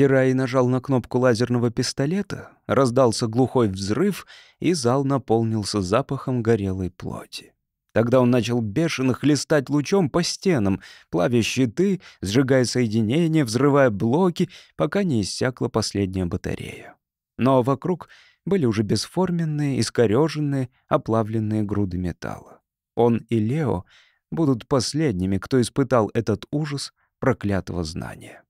Тирай нажал на кнопку лазерного пистолета, раздался глухой взрыв, и зал наполнился запахом горелой плоти. Тогда он начал бешено хлестать лучом по стенам, плавя щиты, сжигая соединения, взрывая блоки, пока не иссякла последняя батарея. Но вокруг были уже бесформенные, искорёженные, оплавленные груды металла. Он и Лео будут последними, кто испытал этот ужас проклятого знания.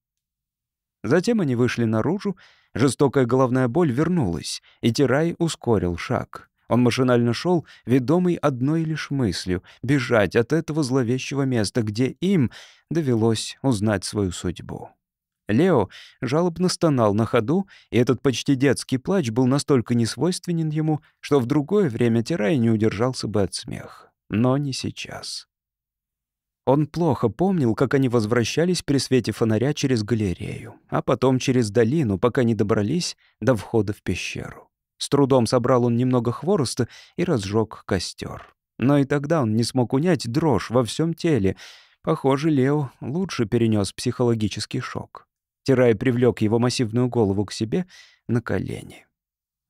Затем они вышли наружу, жестокая головная боль вернулась, и Тирай ускорил шаг. Он машинально шел, ведомый одной лишь мыслью — бежать от этого зловещего места, где им довелось узнать свою судьбу. Лео жалобно стонал на ходу, и этот почти детский плач был настолько несвойственен ему, что в другое время Тирай не удержался бы от смеха. Но не сейчас. Он плохо помнил, как они возвращались при свете фонаря через галерею, а потом через долину, пока не добрались до входа в пещеру. С трудом собрал он немного хвороста и разжег костер. Но и тогда он не смог унять дрожь во всем теле. Похоже, Лео лучше перенес психологический шок. Тирай привлек его массивную голову к себе на колени.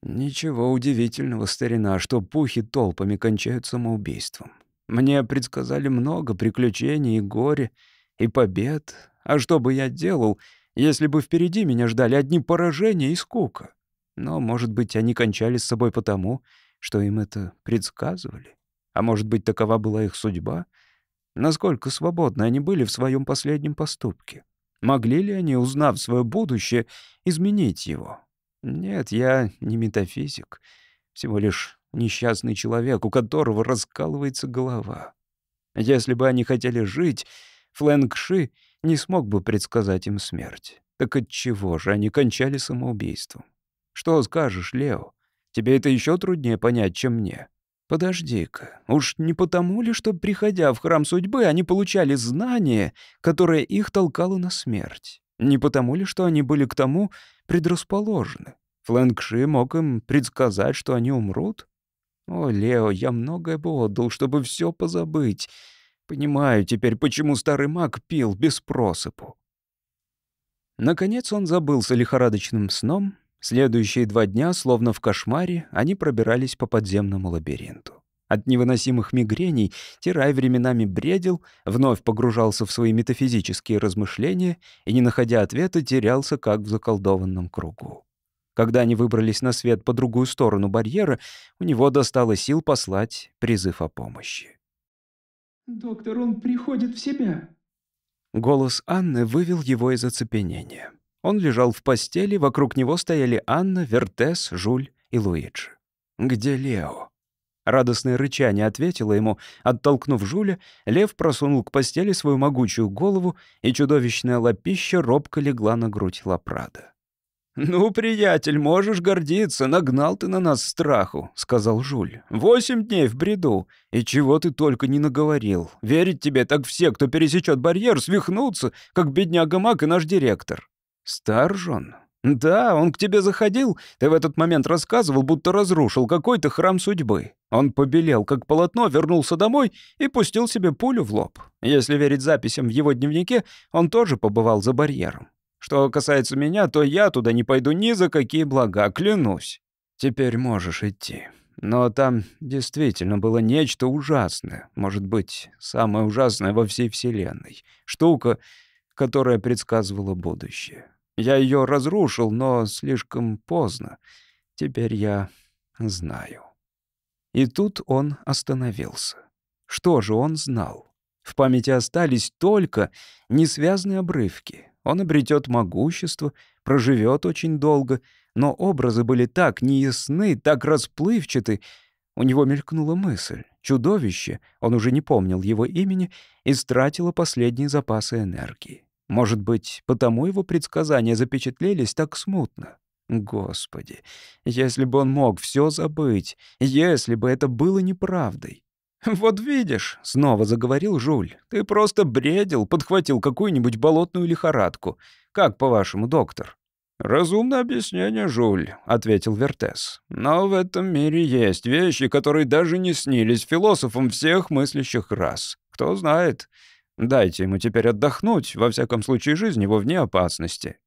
Ничего удивительного, старина, что пухи толпами кончают самоубийством. Мне предсказали много приключений и горе, и побед. А что бы я делал, если бы впереди меня ждали одни поражения и скука? Но, может быть, они кончали с собой потому, что им это предсказывали? А может быть, такова была их судьба? Насколько свободны они были в своем последнем поступке? Могли ли они, узнав свое будущее, изменить его? Нет, я не метафизик, всего лишь Несчастный человек, у которого раскалывается голова. Если бы они хотели жить, Флэнг Ши не смог бы предсказать им смерть. Так от чего же они кончали самоубийством? Что скажешь, Лео? Тебе это еще труднее понять, чем мне. Подожди-ка, уж не потому ли, что, приходя в храм судьбы, они получали знание, которое их толкало на смерть? Не потому ли, что они были к тому предрасположены? Флэнг мог им предсказать, что они умрут? О, Лео, я многое бы отдал, чтобы все позабыть. Понимаю теперь, почему старый маг пил без просыпу. Наконец он забылся лихорадочным сном. Следующие два дня, словно в кошмаре, они пробирались по подземному лабиринту. От невыносимых мигрений Тирай временами бредил, вновь погружался в свои метафизические размышления и, не находя ответа, терялся, как в заколдованном кругу. Когда они выбрались на свет по другую сторону барьера, у него достало сил послать призыв о помощи. «Доктор, он приходит в себя». Голос Анны вывел его из оцепенения. Он лежал в постели, вокруг него стояли Анна, Вертес, Жуль и Луиджи. «Где Лео?» Радостное рычание ответило ему. Оттолкнув Жуля, лев просунул к постели свою могучую голову, и чудовищная лапища робко легла на грудь Лапрада. «Ну, приятель, можешь гордиться, нагнал ты на нас страху», — сказал Жуль. «Восемь дней в бреду, и чего ты только не наговорил. Верить тебе так все, кто пересечет барьер, свихнутся, как бедняга Мак и наш директор». «Старжон?» «Да, он к тебе заходил. Ты в этот момент рассказывал, будто разрушил какой-то храм судьбы. Он побелел, как полотно, вернулся домой и пустил себе пулю в лоб. Если верить записям в его дневнике, он тоже побывал за барьером. Что касается меня, то я туда не пойду ни за какие блага, клянусь. Теперь можешь идти. Но там действительно было нечто ужасное, может быть, самое ужасное во всей Вселенной. Штука, которая предсказывала будущее. Я ее разрушил, но слишком поздно. Теперь я знаю. И тут он остановился. Что же он знал? В памяти остались только несвязные обрывки. Он обретет могущество, проживет очень долго, но образы были так неясны, так расплывчаты. У него мелькнула мысль. Чудовище, он уже не помнил его имени, истратило последние запасы энергии. Может быть, потому его предсказания запечатлелись так смутно. Господи, если бы он мог все забыть, если бы это было неправдой. «Вот видишь», — снова заговорил Жуль, — «ты просто бредил, подхватил какую-нибудь болотную лихорадку. Как, по-вашему, доктор?» «Разумное объяснение, Жуль», — ответил Вертес. «Но в этом мире есть вещи, которые даже не снились философам всех мыслящих рас. Кто знает. Дайте ему теперь отдохнуть, во всяком случае жизнь его вне опасности».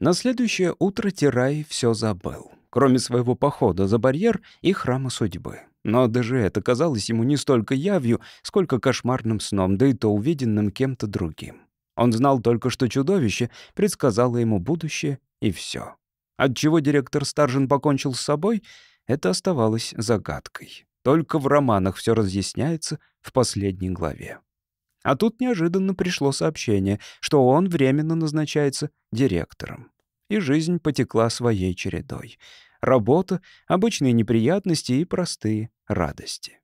На следующее утро Тирай все забыл кроме своего похода за барьер и храма судьбы. Но даже это казалось ему не столько явью, сколько кошмарным сном, да и то увиденным кем-то другим. Он знал только, что чудовище предсказало ему будущее, и все. Отчего директор Старжин покончил с собой, это оставалось загадкой. Только в романах все разъясняется в последней главе. А тут неожиданно пришло сообщение, что он временно назначается директором и жизнь потекла своей чередой. Работа, обычные неприятности и простые радости.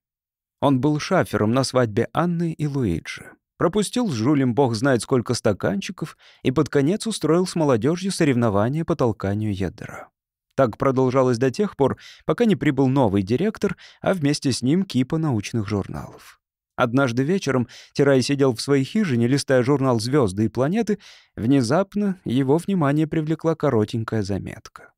Он был шафером на свадьбе Анны и Луиджи. Пропустил с Жулем бог знает сколько стаканчиков и под конец устроил с молодежью соревнования по толканию ядра. Так продолжалось до тех пор, пока не прибыл новый директор, а вместе с ним кипа научных журналов. Однажды вечером Тирай сидел в своей хижине, листая журнал «Звезды и планеты». Внезапно его внимание привлекла коротенькая заметка.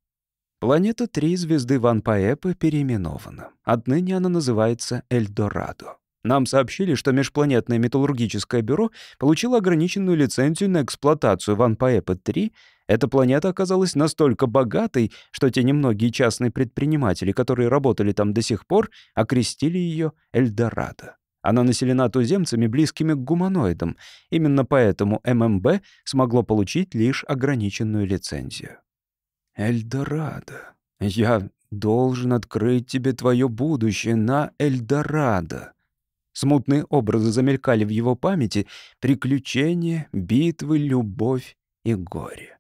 Планета 3 звезды Ван Паэпы переименована. Отныне она называется Эльдорадо. Нам сообщили, что Межпланетное металлургическое бюро получило ограниченную лицензию на эксплуатацию Ван Паэпы-3. Эта планета оказалась настолько богатой, что те немногие частные предприниматели, которые работали там до сих пор, окрестили ее Эльдорадо. Она населена туземцами, близкими к гуманоидам. Именно поэтому ММБ смогло получить лишь ограниченную лицензию. «Эльдорадо. Я должен открыть тебе твое будущее на Эльдорадо». Смутные образы замелькали в его памяти — приключения, битвы, любовь и горе.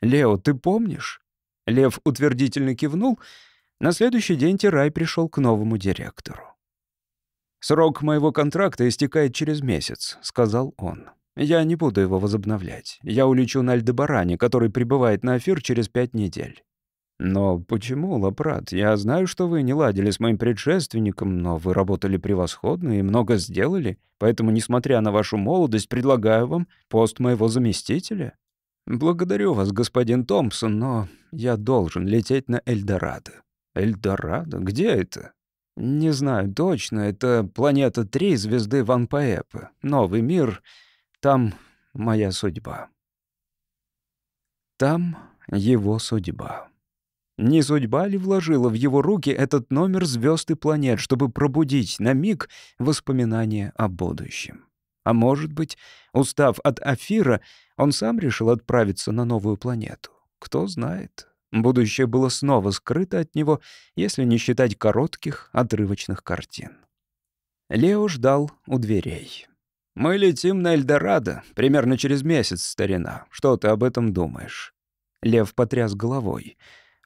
«Лео, ты помнишь?» Лев утвердительно кивнул. На следующий день Тирай пришел к новому директору. «Срок моего контракта истекает через месяц», — сказал он. «Я не буду его возобновлять. Я улечу на Альдебаране, который прибывает на эфир через пять недель». «Но почему, Лапрат? Я знаю, что вы не ладили с моим предшественником, но вы работали превосходно и много сделали, поэтому, несмотря на вашу молодость, предлагаю вам пост моего заместителя». «Благодарю вас, господин Томпсон, но я должен лететь на Эльдорадо». «Эльдорадо? Где это?» Не знаю точно, это планета 3 звезды Ван Паэпы. Новый мир. Там моя судьба. Там его судьба. Не судьба ли вложила в его руки этот номер звезд и планет, чтобы пробудить на миг воспоминания о будущем? А может быть, устав от Афира, он сам решил отправиться на новую планету? Кто знает. Будущее было снова скрыто от него, если не считать коротких, отрывочных картин. Лео ждал у дверей. «Мы летим на Эльдорадо, примерно через месяц, старина. Что ты об этом думаешь?» Лев потряс головой.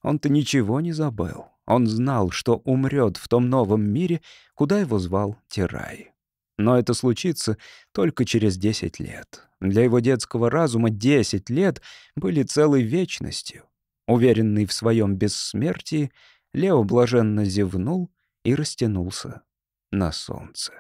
Он-то ничего не забыл. Он знал, что умрет в том новом мире, куда его звал Тирай. Но это случится только через десять лет. Для его детского разума десять лет были целой вечностью. Уверенный в своем бессмертии, Лео блаженно зевнул и растянулся на солнце.